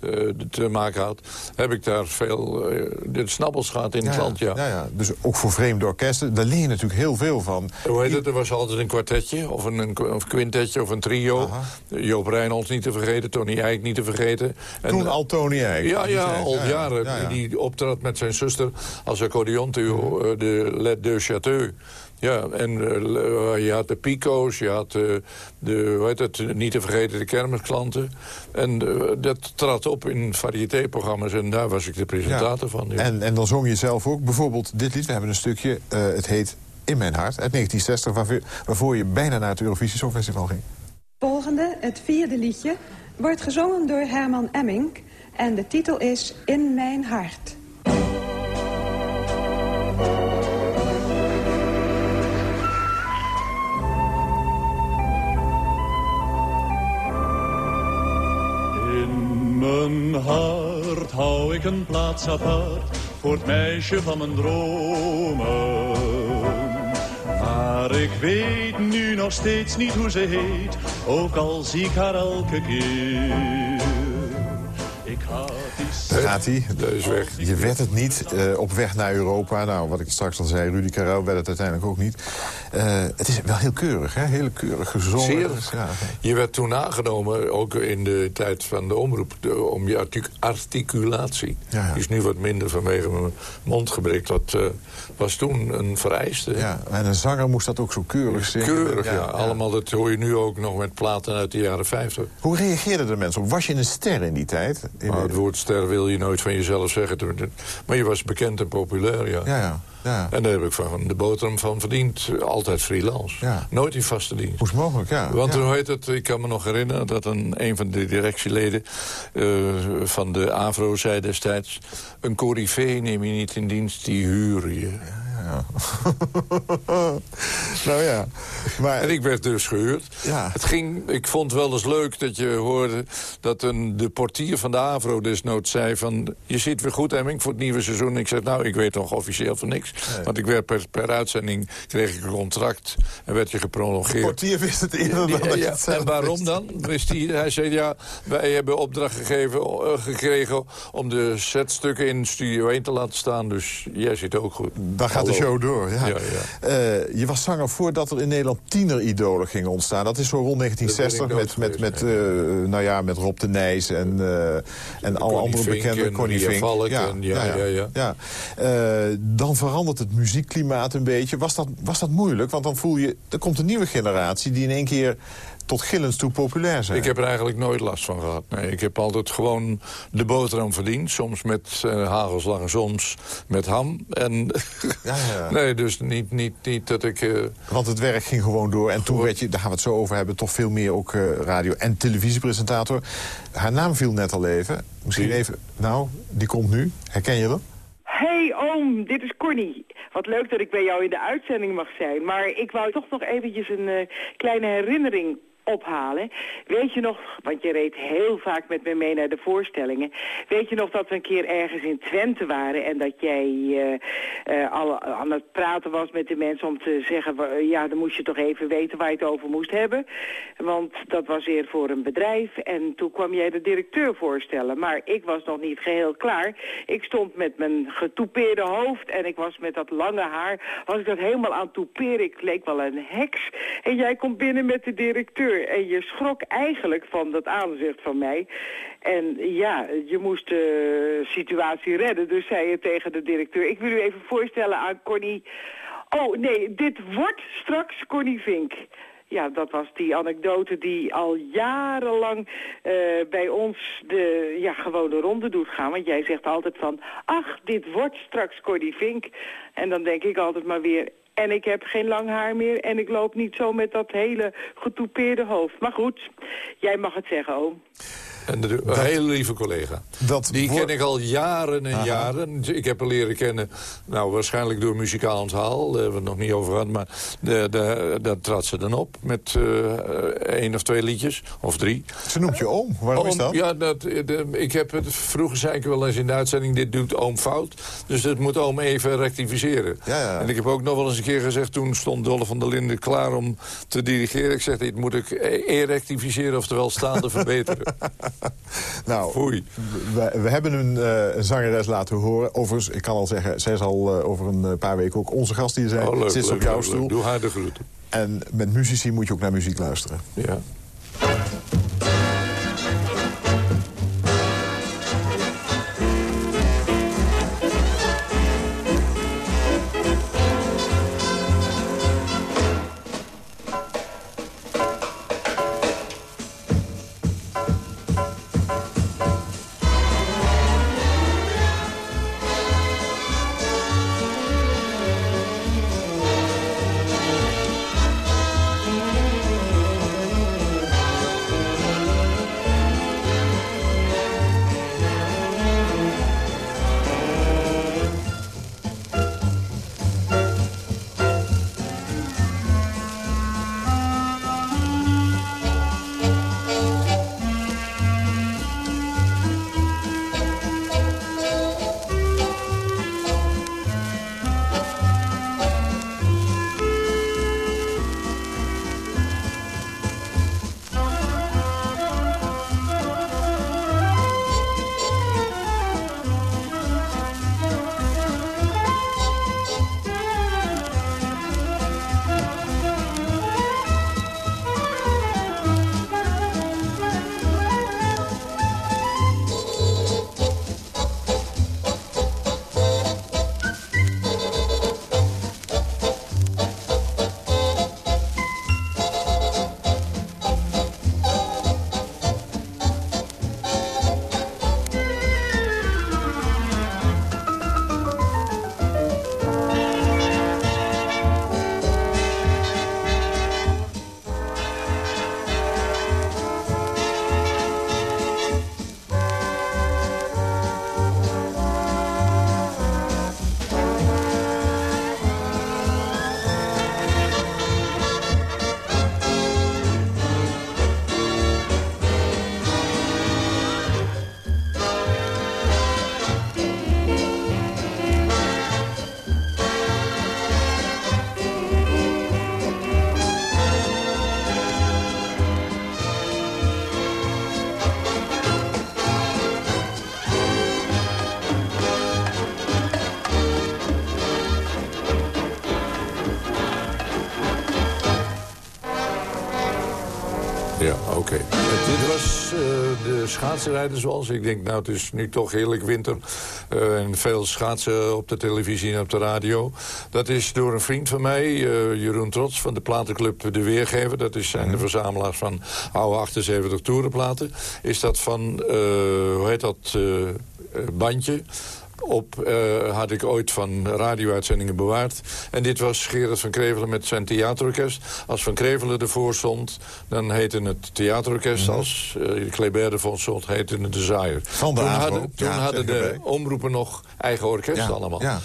uh, te maken had, heb ik daar veel uh, de snabbels gehad in ja, het land, ja. ja. Ja, Dus ook voor vreemde orkesten, daar leer je natuurlijk heel veel van. Hoe heet het? Er was altijd een kwartetje, of een, een of quintetje, of een trio. Aha. Joop Reynolds niet te vergeten, Tony Eijk niet te vergeten. En, Toen al Tony Eijk? Ja, ja, al ja, jaren. Ja, die optrad met zijn zuster als accordeontuo, uh, de Les Deux Châteaux. Ja, en uh, je had de pico's, je had uh, de, hoe heet het, niet te vergeten de kermisklanten. En uh, dat trad op in variétéprogramma's en daar was ik de presentator ja. van. Ja. En, en dan zong je zelf ook bijvoorbeeld dit lied, we hebben een stukje, het heet In Mijn Hart, uit 1960, waarvoor, waarvoor je bijna naar het Eurovisie Songfestival ging. Volgende, het vierde liedje, wordt gezongen door Herman Emmink en de titel is In Mijn Hart. Mijn hart hou ik een plaats apart voor het meisje van mijn dromen. Maar ik weet nu nog steeds niet hoe ze heet, ook al zie ik haar elke keer. Gaat hij. weg. Je werd het niet. eh, op weg naar Europa. Nou, wat ik straks al zei, Rudy Karel werd het uiteindelijk ook niet. Eh, het is wel heel keurig, hè? Heel keurig gezongen. Zeer. Ja. Je werd toen aangenomen, ook in de tijd van de omroep... de- om je artic- articulatie. Ja, ja. Die is nu wat minder vanwege mijn mondgebrek. Dat eh, was toen een vereiste. Ja, en een zanger moest dat ook zo keurig zingen. Keurig, ja, Allemaal, dat hoor je nu ook nog met platen uit de jaren 50. Hoe reageerden de mensen op? Was je een ster in die tijd? Maar het woord ster wil je nooit van jezelf zeggen. Maar je was bekend en populair, ja. Ja, ja. ja. En daar heb ik van de boterham van verdiend. Altijd freelance. Nooit in vaste dienst. Hoe is mogelijk, ja. Want hoe heet het, ik kan me nog herinneren dat een, een van de directieleden eh, van de AVRO zei destijds... een corifee neem je niet in dienst, die huur je. nou ja. Maar, En ik werd dus gehuurd. Ja. Het ging, ik vond wel eens leuk dat je hoorde dat een, de portier van de AVRO desnoods zei van... je zit weer goed, Hemming, voor het nieuwe seizoen. Ik zeg, nou, ik weet nog officieel van niks. Want ik werd per, per uitzending, kreeg ik een contract en werd je de geprolongeerd. portier wist het eerder dan Ja, dat je ja. het En waarom wist. dan? Wist hij, hij zei, ja, wij hebben opdracht gegeven, eh, gekregen... om de setstukken in Studio 1 te laten staan. Dus jij zit ook goed. Dan gaat de show door, ja. Ja, ja. Eh, je was zanger voordat er in Nederland tieneridolen gingen ontstaan. Dat is zo rond 1960 Dat met, met, met, eh, nou ja, met Rob de Nijs en, eh, en alle andere bekende. en Connie Fink. Valk en- ja, ja, ja. ja. Dan verandert het muziekklimaat een beetje. Was dat, was dat moeilijk? Want dan voel je, er komt een nieuwe generatie... die in één keer tot gillens toe populair zijn. Ik heb er eigenlijk nooit last van gehad. Nee, ik heb altijd gewoon de boterham verdiend. Soms met eh hagelslag en soms met ham. En Ja, ja. nee, dus niet, niet, niet dat ik... eh, Want het werk ging gewoon door. En toen werd je, daar gaan we het zo over hebben... toch veel meer ook eh, radio- en televisiepresentator. Haar naam viel net al even. Misschien even... Nou, die komt nu. Herken je dat? Hey oom, dit is Connie. Wat leuk dat ik bij jou in de uitzending mag zijn. Maar ik wou toch nog eventjes een eh, kleine herinnering ophalen. Weet je nog, want je reed heel vaak met me mee naar de voorstellingen. Weet je nog dat we een keer ergens in Twente waren... en dat jij eh, eh, al aan het praten was met de mensen om te zeggen... wa- ja, dan moest je toch even weten waar je het over moest hebben. Want dat was weer voor een bedrijf. En toen kwam jij de directeur voorstellen. Maar ik was nog niet geheel klaar. Ik stond met mijn getoupeerde hoofd en ik was met dat lange haar... was ik dat helemaal aan het touperen. Ik leek wel een heks. En jij komt binnen met de directeur. En je schrok eigenlijk van dat aanzicht van mij. En ja, je moest de situatie redden. Dus zei je tegen de directeur... ik wil u even voorstellen aan Connie... Oh, nee, dit wordt straks Connie Vink. Ja, dat was die anekdote die al jarenlang eh, bij ons de, ja, gewoon de ronde doet gaan. Want jij zegt altijd van, ach, dit wordt straks Cordy Vink. En dan denk ik altijd maar weer, en ik heb geen lang haar meer en ik loop niet zo met dat hele getoupeerde hoofd. Maar goed, jij mag het zeggen, oom. En de, een hele lieve collega. Dat Die ken ik al jaren en jaren. Ik heb haar leren kennen, nou waarschijnlijk door muzikaal onthaal. Daar hebben we het nog niet over gehad. Maar de, de, daar trad ze dan op met eh één of twee liedjes. Of drie. Ze noemt je oom. Waarom is dat? Ja, dat, de, ik heb het, vroeger zei ik wel eens in de uitzending... dit doet oom fout, dus dat moet oom even rectificeren. Ja, ja. En ik heb ook nog wel eens een keer gezegd... toen stond Dolle van der Linden klaar om te dirigeren. Ik zeg, dit moet ik e rectificeren, oftewel staande verbeteren. Nou, we, we hebben een, eh, een zangeres laten horen. Overigens, ik kan al zeggen, zij zal eh, over een eh, paar weken ook onze gast hier zijn. Oh, leuk, Zit ze op jouw stoel. Doe haar de groeten. En met muzici moet je ook naar muziek luisteren. Ja. De schaatsrijder zoals ik denk, nou het is nu toch heerlijk winter. Uh, en veel schaatsen op de televisie en op de radio. Dat is door een vriend van mij, uh, Jeroen Trots van de platenclub De Weergever. Dat is zijn de mhm. verzamelaars van oude 78 toerenplaten. Is dat van, hoe heet dat, bandje op uh, had ik ooit van radio-uitzendingen bewaard. En dit was Gerard van Krevelen met zijn theaterorkest. Als Van Krevelen ervoor stond, dan heette het theaterorkest. Mhm. Als uh, Kleber ervoor stond, heette het de Zaaier. Van de toen Avro. hadden, toen hadden de omroepen nog eigen orkest allemaal. Ja.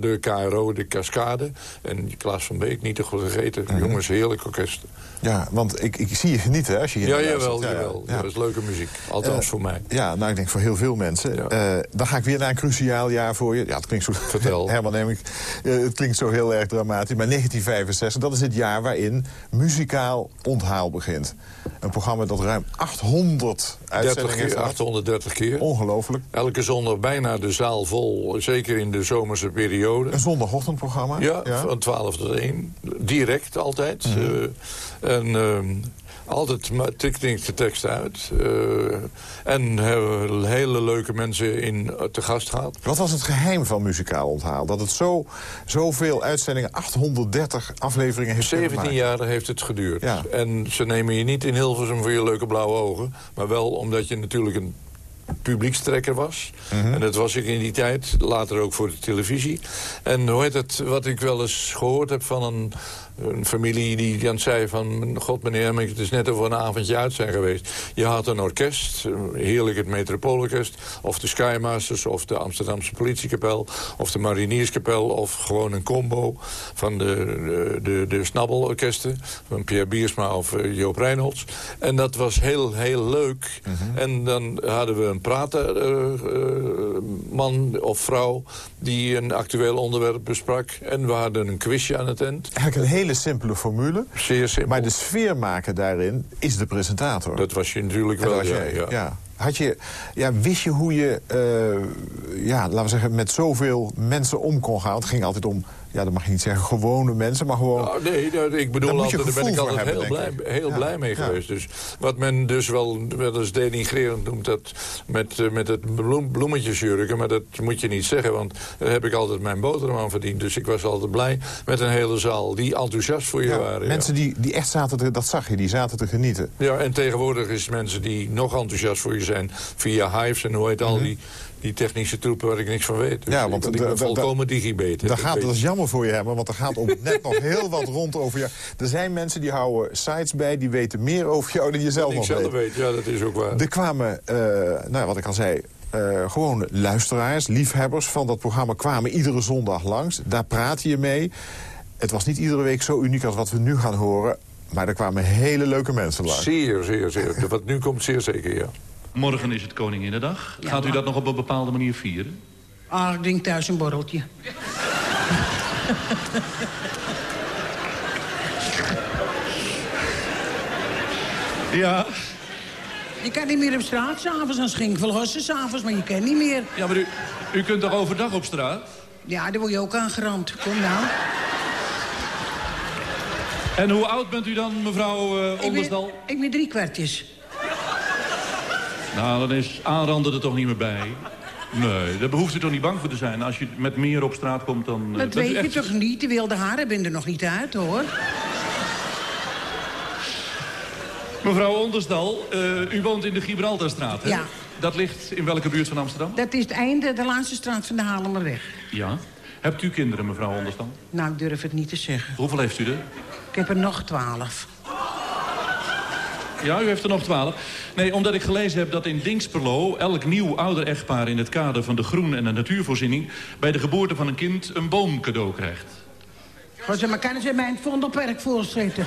De KRO, de Cascade. En Klaas van Beek, niet te goed vergeten. Mhm. Jongens, heerlijk orkest. Ja, want ik, ik zie je genieten als je hier Ja, jawel, ja, jawel. Ja. Dat is leuke muziek. Althans uh, voor mij. Ja, nou ik denk voor heel veel mensen. Uh, dan ga ik weer naar een cruciaal jaar voor je. Ja, het klinkt zo... Vertel. Herman Hemming, uh, het klinkt zo heel erg dramatisch. Maar 1965, dat is het jaar waarin muzikaal onthaal begint. Een programma dat ruim 800 uitzendingen keer, 830 keer. Ongelooflijk. Elke zondag bijna de zaal vol. Zeker in de zomerse periode. Een zondagochtendprogramma. Ja, ja. van 12 tot 1. Direct altijd. Mm -hmm. En uh, altijd tikte de tekst uit. Uh, en hele leuke mensen in, te gast gehad. Wat was het geheim van muzikaal onthaal? Dat het zo, zoveel uitzendingen, 830 afleveringen heeft 17 jaar heeft het geduurd. Ja. En ze nemen je niet in Hilversum voor je leuke blauwe ogen. Maar wel omdat je natuurlijk een publiekstrekker was. Mm -hmm. En dat was ik in die tijd, later ook voor de televisie. En hoe heet het, wat ik wel eens gehoord heb van een een familie die dan zei van... God meneer, het is net over een avondje uit zijn geweest. Je had een orkest, heerlijk het Metropoolorkest... of de Skymasters, of de Amsterdamse politiekapel... of de Marinierskapel, of gewoon een combo... van de, de, de, de Snabbelorkesten, van Pierre Biersma of uh, Joop Reinholds. En dat was heel, heel leuk. Mhm. En dan hadden we een praterman uh, uh, of vrouw... die een actueel onderwerp besprak. En we hadden een quizje aan het eind. Eigenlijk een hele simpele formule. Zeer simpel. Maar de sfeer maken daarin is de presentator. Dat was je natuurlijk wel, ja, ja. ja. Had je, ja, wist je hoe je, uh, ja, laten we zeggen, met zoveel mensen om kon gaan? Het ging altijd om ja, dat mag je niet zeggen, gewone mensen, maar gewoon... Nou, nee, ik bedoel, altijd, daar ben ik altijd heel, blij, heel blij mee geweest. Dus wat men dus wel, wel eens denigrerend noemt, dat met, uh, met het bloem, bloemetjesjurken, maar dat moet je niet zeggen, want daar heb ik altijd mijn boterham aan verdiend. Dus ik was altijd blij met een hele zaal die enthousiast voor je waren. Mensen die, die echt zaten, te, dat zag je, die zaten te genieten. Ja, en tegenwoordig is mensen die nog enthousiast voor je zijn via Hives en hoe heet al mhm. die die technische troepen waar ik niks van weet. Dus ja, want ik ben volkomen digibeter. Daar gaat, dat is jammer voor je, hebben, want er gaat op net nog heel wat rond over jou. Er zijn mensen die houden sites bij, die weten meer over jou dan je zelf nog weet. weet. Ja, dat is ook waar. Er kwamen, uh, nou, wat ik al zei, uh, gewoon luisteraars, liefhebbers van dat programma... kwamen iedere zondag langs. Daar praatte je mee. Het was niet iedere week zo uniek als wat we nu gaan horen... maar er kwamen hele leuke mensen langs. Zeer, zeer, zeer. Wat nu komt, zeer zeker, ja. Morgen is het Koninginnedag. Gaat u dat nog op een bepaalde manier vieren? Ah, ik drink thuis een borreltje. ja. Je kan niet meer op straat s'avonds. Dan ging ik wel s'avonds, maar je kan niet meer. Ja, maar u, u kunt toch overdag op straat? Ja, daar word je ook aangeramd. Kom nou. En hoe oud bent u dan, mevrouw uh? Ik ben, ik ben drie kwartjes. Nou, dan is aanranden er toch niet meer bij. Nee, daar behoeft u toch niet bang voor te zijn. Als je met meer op straat komt, dan... Eh, dat, weet je toch niet? De wilde haren ben er nog niet uit, hoor. Mevrouw Ondersdal, uh, u woont in de Gibraltarstraat, hè? Ja. Dat ligt in welke buurt van Amsterdam? Dat is het einde, de laatste straat van de Halemerweg. Ja. Hebt u kinderen, mevrouw Ondersdal? Nou, ik durf het niet te zeggen. Hoeveel heeft u er? Ik heb er nog twaalf. Ja, u heeft er nog twaalf. Nee, omdat ik gelezen heb dat in Dingsperlo... elk nieuw ouder echtpaar in het kader van de groen- en de natuurvoorziening... bij de geboorte van een kind een boom cadeau krijgt. Goh, maar kunnen ze mij het vondelperk voorscheten?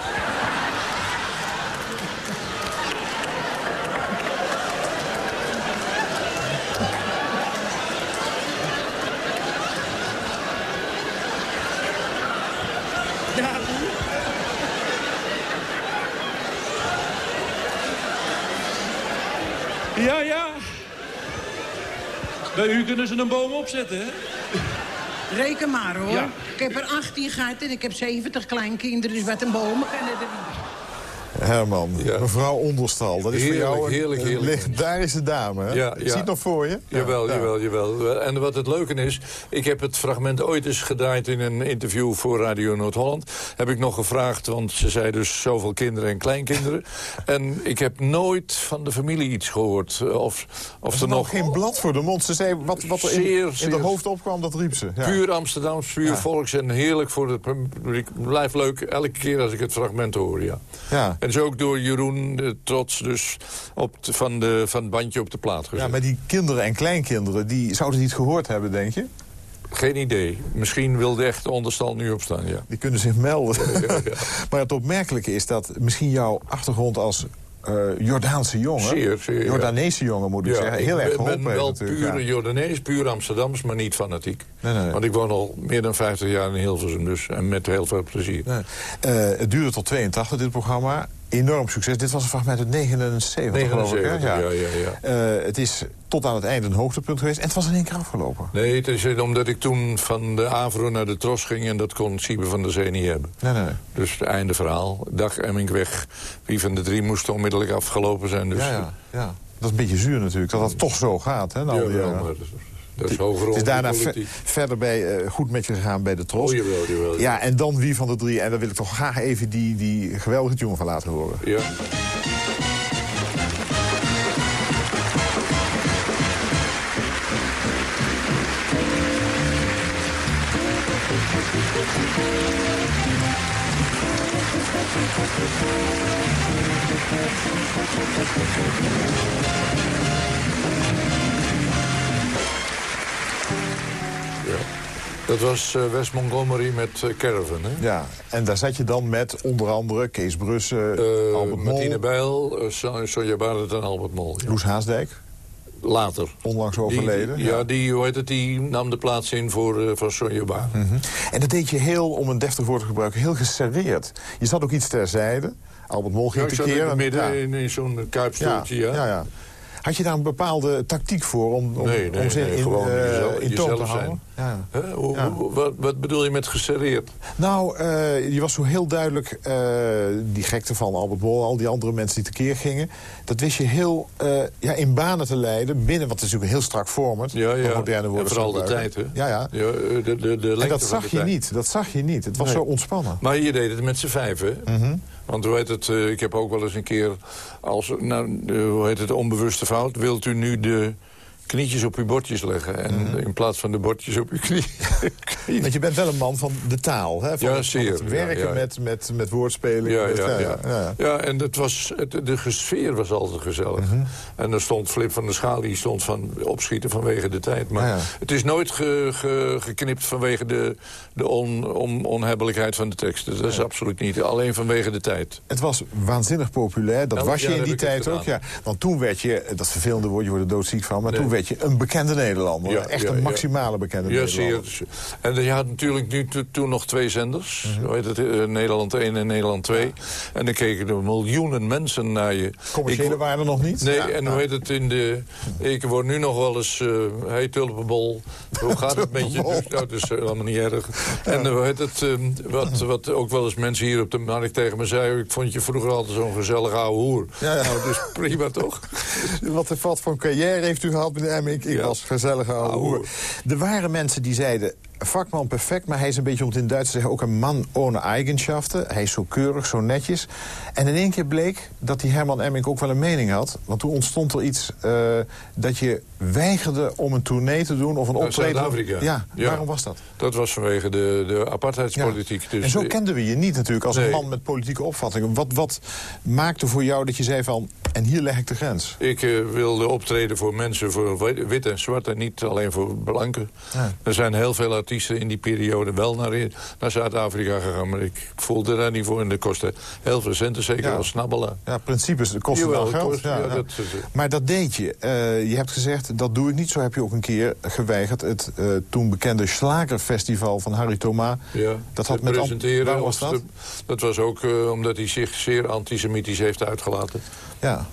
Ja, ja. Bij u kunnen ze een boom opzetten, hè? Reken maar, hoor. Ik heb er 18 gehad en ik heb 70 kleinkinderen, dus wat een bomen er. Herman, mevrouw Onderstal. Dat is Heerlijk, voor jou een, heerlijk, heerlijk. legendarische dame. Hè? Ja, Ik ja. zie het nog voor je? Jawel, Ja. jawel, jawel. En wat het leuke is, ik heb het fragment ooit eens gedraaid... in een interview voor Radio Noord-Holland. Heb ik nog gevraagd, want ze zei dus zoveel kinderen en kleinkinderen. en ik heb nooit van de familie iets gehoord. eh, Of, of Er er nog geen blad voor de mond. Ze zei wat, wat er in, Zeer, in zeer. de hoofd opkwam, dat riep ze. Puur Amsterdam, puur volks en heerlijk voor het publiek. Blijft leuk elke keer als ik het fragment hoor, ja. Ja. En is ook door Jeroen Trots dus op de- van, de, van het bandje op de plaat gezet. Ja, maar die kinderen en kleinkinderen, die zouden het niet gehoord hebben, denk je? Geen idee. Misschien wil de echte onderstal nu opstaan, ja. Die kunnen zich melden. Ja, ja. maar het opmerkelijke is dat misschien jouw achtergrond als eh, Jordaanse jongen... Zeer, zeer. Jordaanese jongen, moet ik zeggen, heel erg ben, geholpen ben heeft wel puur. Jordanees, puur Amsterdams, maar niet fanatiek. Nee, nee, nee. Want ik woon al meer dan 50 jaar in Hilversum, dus. En met heel veel plezier. Eh, het duurde tot 82, dit programma. Enorm succes. Dit was een fragment uit 79, geloof ik. Hè? 79, ja, ja, ja. Eh, het is tot aan het eind een hoogtepunt geweest. En het was in één keer afgelopen. Nee, het is omdat ik toen van de Avro naar de Tros ging... en dat kon Siebe van der Zee niet hebben. Nee, nee, nee. Dus het einde verhaal. Dag Emmink weg. Wie van de drie moest onmiddellijk afgelopen zijn. Dus, Ja, ja, ja. Dat is een beetje zuur natuurlijk, dat dat toch zo gaat. Hè, jaren. maar is hoger Het is daarna ver- verder bij, eh, goed met je gegaan bij de Tros. Oh, jawel, jawel. Ja, en dan wie van de drie. En daar wil ik toch graag even die, die geweldige jongen van laten horen. Ja. Dat was eh, West Montgomery met eh, Caravan, hè? Ja, en daar zat je dan met onder andere Kees Brussen, Eh, Albert Mol, Martine Bijl, Son- Sonja Barend en Albert Mol. ja. Loes Haasdijk, Later. onlangs Die- overleden. ja, die, hoe heet het, die nam de plaats in voor, eh, voor Sonja Barend. Mhm. En dat deed je heel, om een deftig woord te gebruiken, heel geserreerd. Je zat ook iets terzijde. Albert Mol Ja, ging ik zat tekeer. in het en- midden ja. in, in zo'n kuipstoeltje, ja. ja, ja. Had je daar een bepaalde tactiek voor om, om, Nee, nee, om ze nee, in, gewoon eh, jezelf- in toon te houden? Ja. Hè? Hoe- Ja. hoe- wat, wat bedoel je met geserreerd? Nou, eh, je was zo heel duidelijk, eh, die gekte van Albert Mol... al die andere mensen die tekeer gingen... dat wist je heel ja, in banen te leiden binnen... wat is natuurlijk heel strak format. Ja, ja. moderne woorden En vooral de tijd, hè? Ja, ja. Ja, de, de, de En dat zag je tijd. niet, dat zag je niet. Het was zo ontspannen. Maar je deed het met z'n vijven. Mhm. Want hoe heet het, eh, ik heb ook wel eens een keer... als nou, eh, hoe heet het, onbewuste fout... wilt u nu de knietjes op uw bordjes leggen. En Mhm. in plaats van de bordjes op uw knie. Want je bent wel een man van de taal. Hè? Van, Ja, van zeer. het werken Ja, ja. Met, met, met woordspeling. Ja, ja, ja. ja. en het was, het, de sfeer was altijd gezellig. Mhm. En er stond Flip van der Schaal, die stond van opschieten vanwege de tijd. Maar het is nooit ge- ge- geknipt vanwege de, de on, on- onhebbelijkheid van de teksten. Dat is absoluut niet. Alleen vanwege de tijd. Het was waanzinnig populair. Dat was je in die tijd ook. Ja. Want toen werd je, dat vervelende woord, je wordt er doodziek van... maar Nee. toen werd je een bekende Nederlander. Ja, Echt ja, een maximale bekende Ja, Nederlander. zeer. En je had natuurlijk nu to- toen nog twee zenders. Hoe heet het, eh, Nederland 1 en Nederland 2. En dan keken er miljoenen mensen naar je. Commerciële er nog niet? Nee, en hoe heet het in de... Ik word nu nog wel eens... eh hey, tulpenbol, hoe gaat het met je? Dus, nou, dat is helemaal niet erg. En eh, hoe heet het... eh, wat, wat ook wel eens mensen hier op de markt tegen me zeiden... ik vond je vroeger altijd zo'n gezellige ouwe hoer. Ja, ja. Nou, dus prima toch? Wat, wat voor carrière heeft u gehad, meneer Emmink? Ik Ja. was gezellige hoer. Er waren mensen die zeiden... vakman perfect, maar hij is een beetje, om het in Duits te zeggen... ook een man ohne eigenschaften. Hij is zo keurig, zo netjes. En in één keer bleek dat die Herman Emmink ook wel een mening had. Want toen ontstond er iets eh, dat je weigerde om een tournee te doen... of een optreden. Zuid-Afrika. Ja, Ja. waarom was dat? Dat was vanwege de, de apartheidspolitiek. Dus en zo kenden we je niet natuurlijk als een man met politieke opvattingen. Wat, wat maakte voor jou dat je zei van... en hier leg ik de grens? Ik eh, wilde optreden voor mensen, voor wi- wit en zwart... en niet alleen voor blanken. Ja. Er zijn heel veel artiesten in die periode wel naar, naar Zuid-Afrika gegaan... maar ik voelde daar niet voor en dat kostte heel veel centen, zeker Ja. als snabbela. Ja, principes kosten wel geld. kost- ja, dat. Maar dat deed je. Eh, je hebt gezegd, dat doe ik niet. Zo heb je ook een keer geweigerd. Het eh, toen bekende Slagerfestival van Harry Thomas. Ja, dat had met... presenteren. Was dat was ook eh, omdat hij zich zeer antisemitisch heeft uitgelaten. Ja.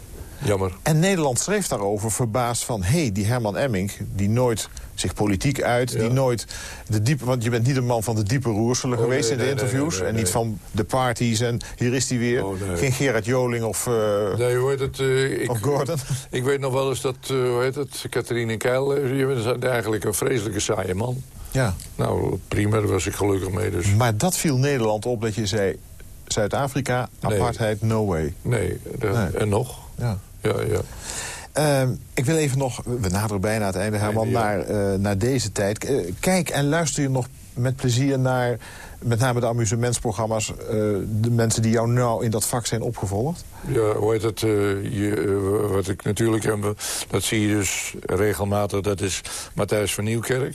Jammer. En Nederland schreef daarover verbaasd van... hé, hey, die Herman Emmink, die nooit zich politiek uit... die nooit de diepe... want je bent niet een man van de diepe roerselen Oh, geweest nee, in de nee, interviews... nee, en niet van de parties en hier is hij weer. Oh. Geen Gerard Joling of... eh, Nee, hoe heet het? eh, ik, Of Gordon? Ik weet nog wel eens dat, eh, hoe heet het, Catharine Keil... je bent eigenlijk een vreselijke saaie man. Ja. Nou, prima, daar was ik gelukkig mee. Dus. Maar dat viel Nederland op dat je zei... Zuid-Afrika, apartheid, no way. Nee, de- Nee. en nog? Ja. Ja, ja. Ehm, ik wil even nog, we naderen bijna het einde, Herman, naar, eh, naar deze tijd. Eh, kijk en luister je nog met plezier naar met name de amusementsprogramma's... eh, de mensen die jou nou in dat vak zijn opgevolgd? Ja, hoe heet het? eh, je, eh, wat ik natuurlijk heb, dat zie je dus regelmatig. Dat is Matthijs van Nieuwkerk.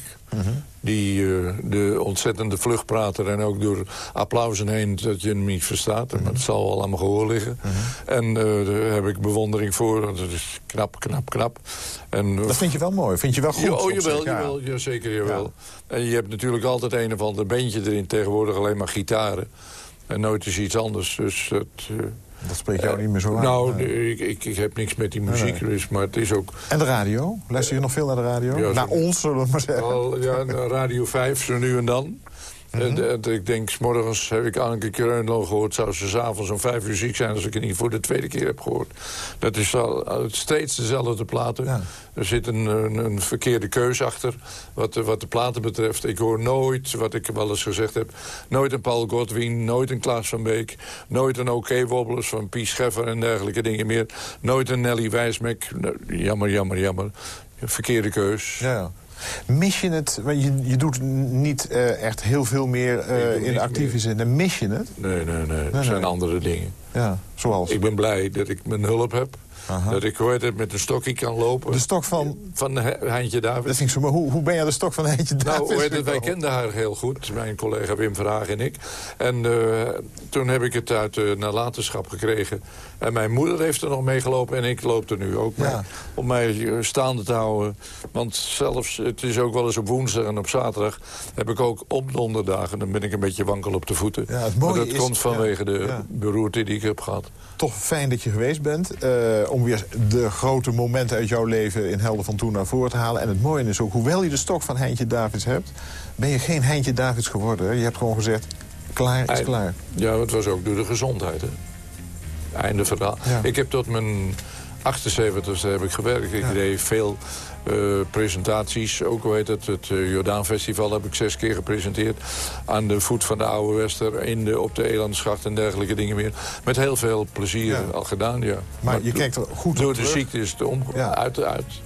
Die eh, de ontzettende vluchtprater en ook door applausen heen dat je hem niet verstaat. Maar het zal wel aan mijn gehoor liggen. En eh, daar heb ik bewondering voor. Het is knap, knap, knap. En, Dat vind je wel mooi, vind je wel goed? Ja, oh, jawel, ja. jawel, ja, zeker jawel. En je hebt natuurlijk altijd een of ander bandje erin. Tegenwoordig alleen maar gitaren. En nooit is iets anders. Dus dat... eh, Dat spreekt jou niet meer zo aan. nou, Nee. ik, ik, ik heb niks met die muziek, Nee, dus, maar het is ook... En de radio? Luister je nog veel naar de radio? Ja, naar ons, zullen we maar zeggen. Al, ja, Radio 5, zo nu en dan. En, en ik denk, s morgens heb ik Anneke Kreunlo gehoord. Zou ze s'avonds om vijf uur ziek zijn als ik het niet voor de tweede keer heb gehoord. Dat is al, steeds dezelfde platen. Er zit een, een, een verkeerde keus achter wat de, wat de platen betreft. Ik hoor nooit, wat ik wel eens gezegd heb... nooit een Paul Godwin, nooit een Klaas van Beek... nooit een OK Wobblers van Pies Scheffer en dergelijke dingen meer. Nooit een Nelly Wijsmek. Jammer, jammer, jammer. Verkeerde keus. Ja. Mis je het, want je, je doet niet eh, echt heel veel meer eh, in actieve zin. En mis je het? Nee, nee, nee. nee. Er zijn andere dingen. Ja, zoals? Ik ben blij dat ik mijn hulp heb. Dat ik hoor dat met een stokje kan lopen. De stok van... Van He- Heintje David. Dat vind ik zo, maar hoe, hoe ben je de stok van Heintje David? Nou, hoe heet het, wij kenden haar heel goed, mijn collega Wim Verhaag en ik. En eh, toen heb ik het uit de nalatenschap gekregen. En mijn moeder heeft er nog mee gelopen en ik loop er nu ook mee. Ja. Om mij staande te houden. Want zelfs, het is ook wel eens op woensdag en op zaterdag... heb ik ook op donderdagen, dan ben ik een beetje wankel op de voeten. Ja, het mooie maar dat is- komt vanwege ja, de ja. beroerte die ik heb gehad. Toch fijn dat je geweest bent. eh, om weer de grote momenten uit jouw leven in Helden van Toen naar voren te halen. En het mooie is ook, hoewel je de stok van Heintje Davids hebt... ben je geen Heintje Davids geworden. Je hebt gewoon gezegd, klaar is klaar. Ja, het was ook door de gezondheid. Hè? Einde verhaal. Ja. Ik heb tot mijn 78ste heb ik gewerkt. Ik deed veel eh, presentaties. Ook hoe heet het, het eh, Jordaan Festival heb ik zes keer gepresenteerd. Aan de voet van de Oude Wester, in de, op de Elandsgracht en dergelijke dingen meer. Met heel veel plezier al gedaan, ja. Maar je kijkt er goed Door de terug. ziekte is het om, uit, uit.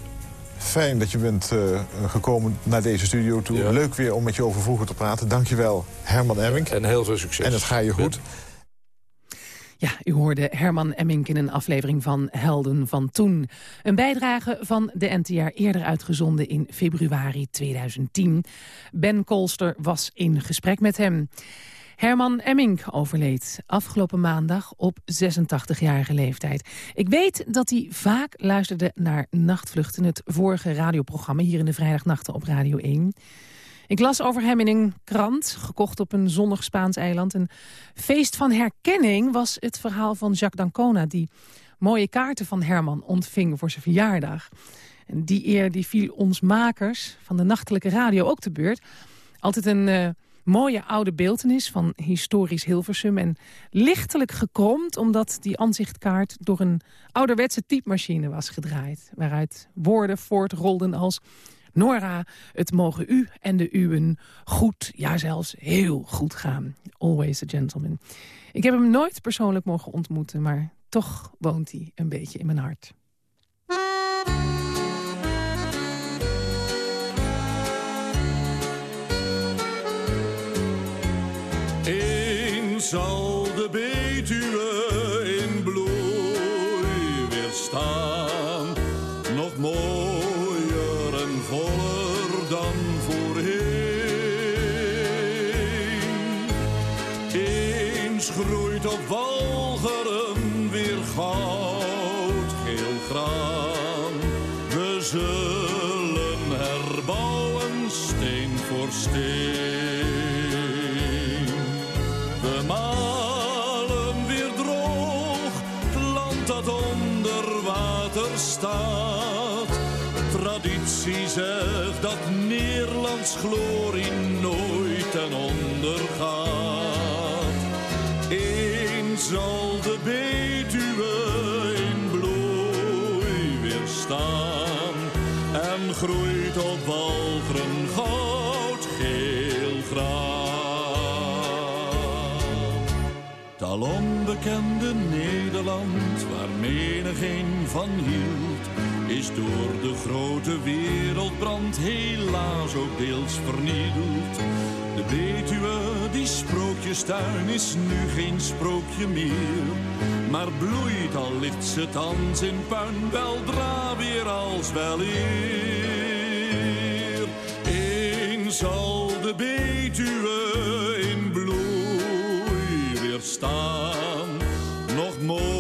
Fijn dat je bent eh, gekomen naar deze studio toe. Leuk weer om met je over vroeger te praten. Dankjewel, Herman Emmink. En heel veel succes. En het ga je goed. Ja, u hoorde Herman Emmink in een aflevering van Helden van Toen. Een bijdrage van de NTR eerder uitgezonden in februari 2010. Ben Kolster was in gesprek met hem. Herman Emmink overleed afgelopen maandag op 86-jarige leeftijd. Ik weet dat hij vaak luisterde naar Nachtvluchten... het vorige radioprogramma hier in de vrijdagnachten op Radio 1... Ik las over hem in een krant, gekocht op een zonnig Spaans eiland. Een feest van herkenning was het verhaal van Jacques d'Ancona... die mooie kaarten van Herman ontving voor zijn verjaardag. En die eer die viel ons makers van de nachtelijke radio ook te beurt. Altijd een eh, mooie oude beeltenis van historisch Hilversum... en lichtelijk gekromd omdat die aanzichtkaart door een ouderwetse typemachine was gedraaid... waaruit woorden voortrolden als... Nora, het mogen u en de uwen goed, ja zelfs heel goed gaan. Always a gentleman. Ik heb hem nooit persoonlijk mogen ontmoeten, maar toch woont hij een beetje in mijn hart. Eens Groeit op Walcheren weer goud, geel graan. We zullen herbouwen steen voor steen. We malen weer droog, het land dat onder water staat. Traditie zegt dat Nederlands glorie nooit ten onder gaat. Zal de Betuwe in bloei weer staan en groeit op walgren goudgeel graan. Al onbekende Nederland, waar menigeen van hield, is door de grote wereldbrand helaas ook deels vernield. De Betuwe, die sprookjestuin, is nu geen sprookje meer. Maar bloeit al ligt ze thans in puin, weldra weer als wel eer. Eens zal de Betuwe in bloei weer staan, nog mooier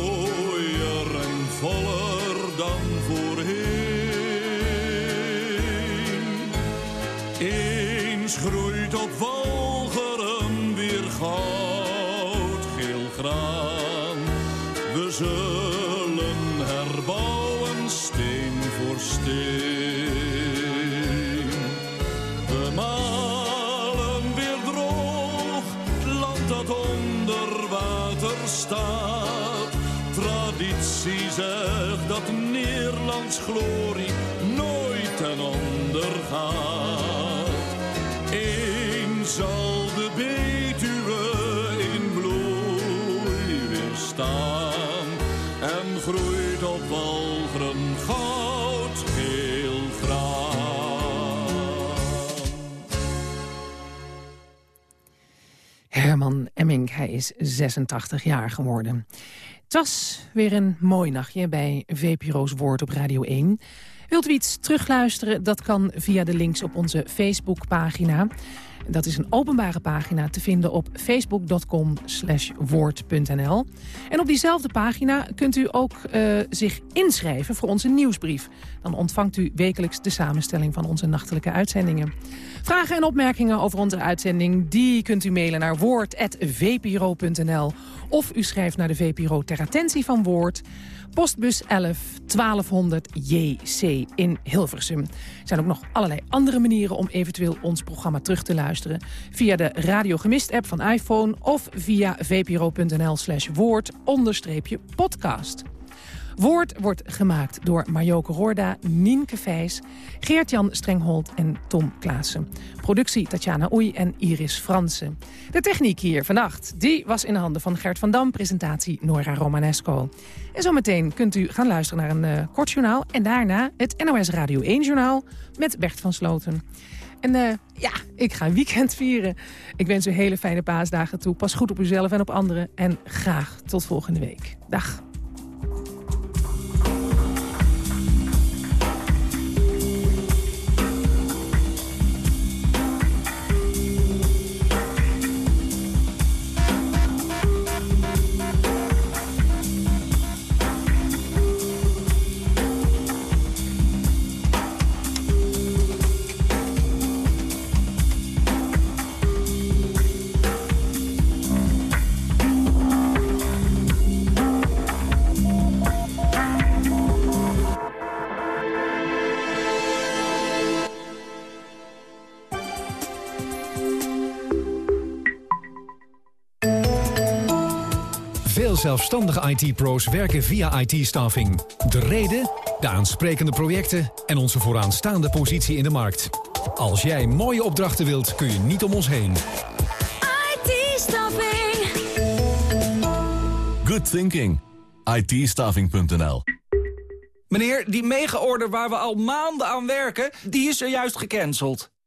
dat Nederlands glorie nooit ten onder gaat. Eens zal de Betuwe in bloei weer staan en groeit op walgren goudgeel graan. Herman Emmink, hij is 86 jaar geworden. Het weer een mooi nachtje bij VPRO's Woord op Radio 1. Wilt u iets terugluisteren? Dat kan via de links op onze Facebookpagina. Dat is een openbare pagina te vinden op facebook.com woord.nl. En op diezelfde pagina kunt u ook uh, zich inschrijven voor onze nieuwsbrief. Dan ontvangt u wekelijks de samenstelling van onze nachtelijke uitzendingen. Vragen en opmerkingen over onze uitzending... die kunt u mailen naar woord.vpro.nl. Of u schrijft naar de VPRO ter attentie van Woord... Postbus 11 1200 JC in Hilversum. Er zijn ook nog allerlei andere manieren om eventueel ons programma terug te luisteren. Via de Radio Gemist app van iPhone of via vpro.nl slash woord onderstreepje podcast. Woord wordt gemaakt door Marjoke Roorda, Nienke Vijs, Geert-Jan Strenghold en Tom Klaassen. Productie Tatjana Oei en Iris Fransen. De techniek hier vannacht, die was in handen van Gert van Dam, presentatie Nora Romanesco. En zometeen kunt u gaan luisteren naar een uh, kort journaal en daarna het NOS Radio 1 journaal met Bert van Sloten. En uh, ja, ik ga een weekend vieren. Ik wens u hele fijne paasdagen toe. Pas goed op uzelf en op anderen. En graag tot volgende week. Dag. Zelfstandige IT-pro's werken via IT-staffing. De reden, de aansprekende projecten en onze vooraanstaande positie in de markt. Als jij mooie opdrachten wilt, kun je niet om ons heen. IT-staffing. Good thinking. it Meneer, die mega-order waar we al maanden aan werken, die is er juist gecanceld.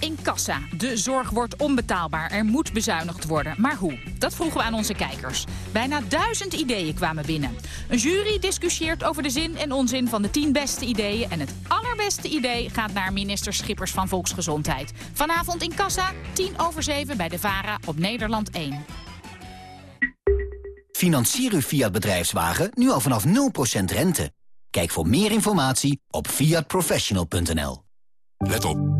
In kassa. De zorg wordt onbetaalbaar. Er moet bezuinigd worden. Maar hoe? Dat vroegen we aan onze kijkers. Bijna duizend ideeën kwamen binnen. Een jury discussieert over de zin en onzin van de tien beste ideeën. En het allerbeste idee gaat naar minister Schippers van Volksgezondheid. Vanavond in kassa, tien over zeven bij de VARA op Nederland 1. Financier uw Fiat bedrijfswagen nu al vanaf 0% rente. Kijk voor meer informatie op fiatprofessional.nl. Let op.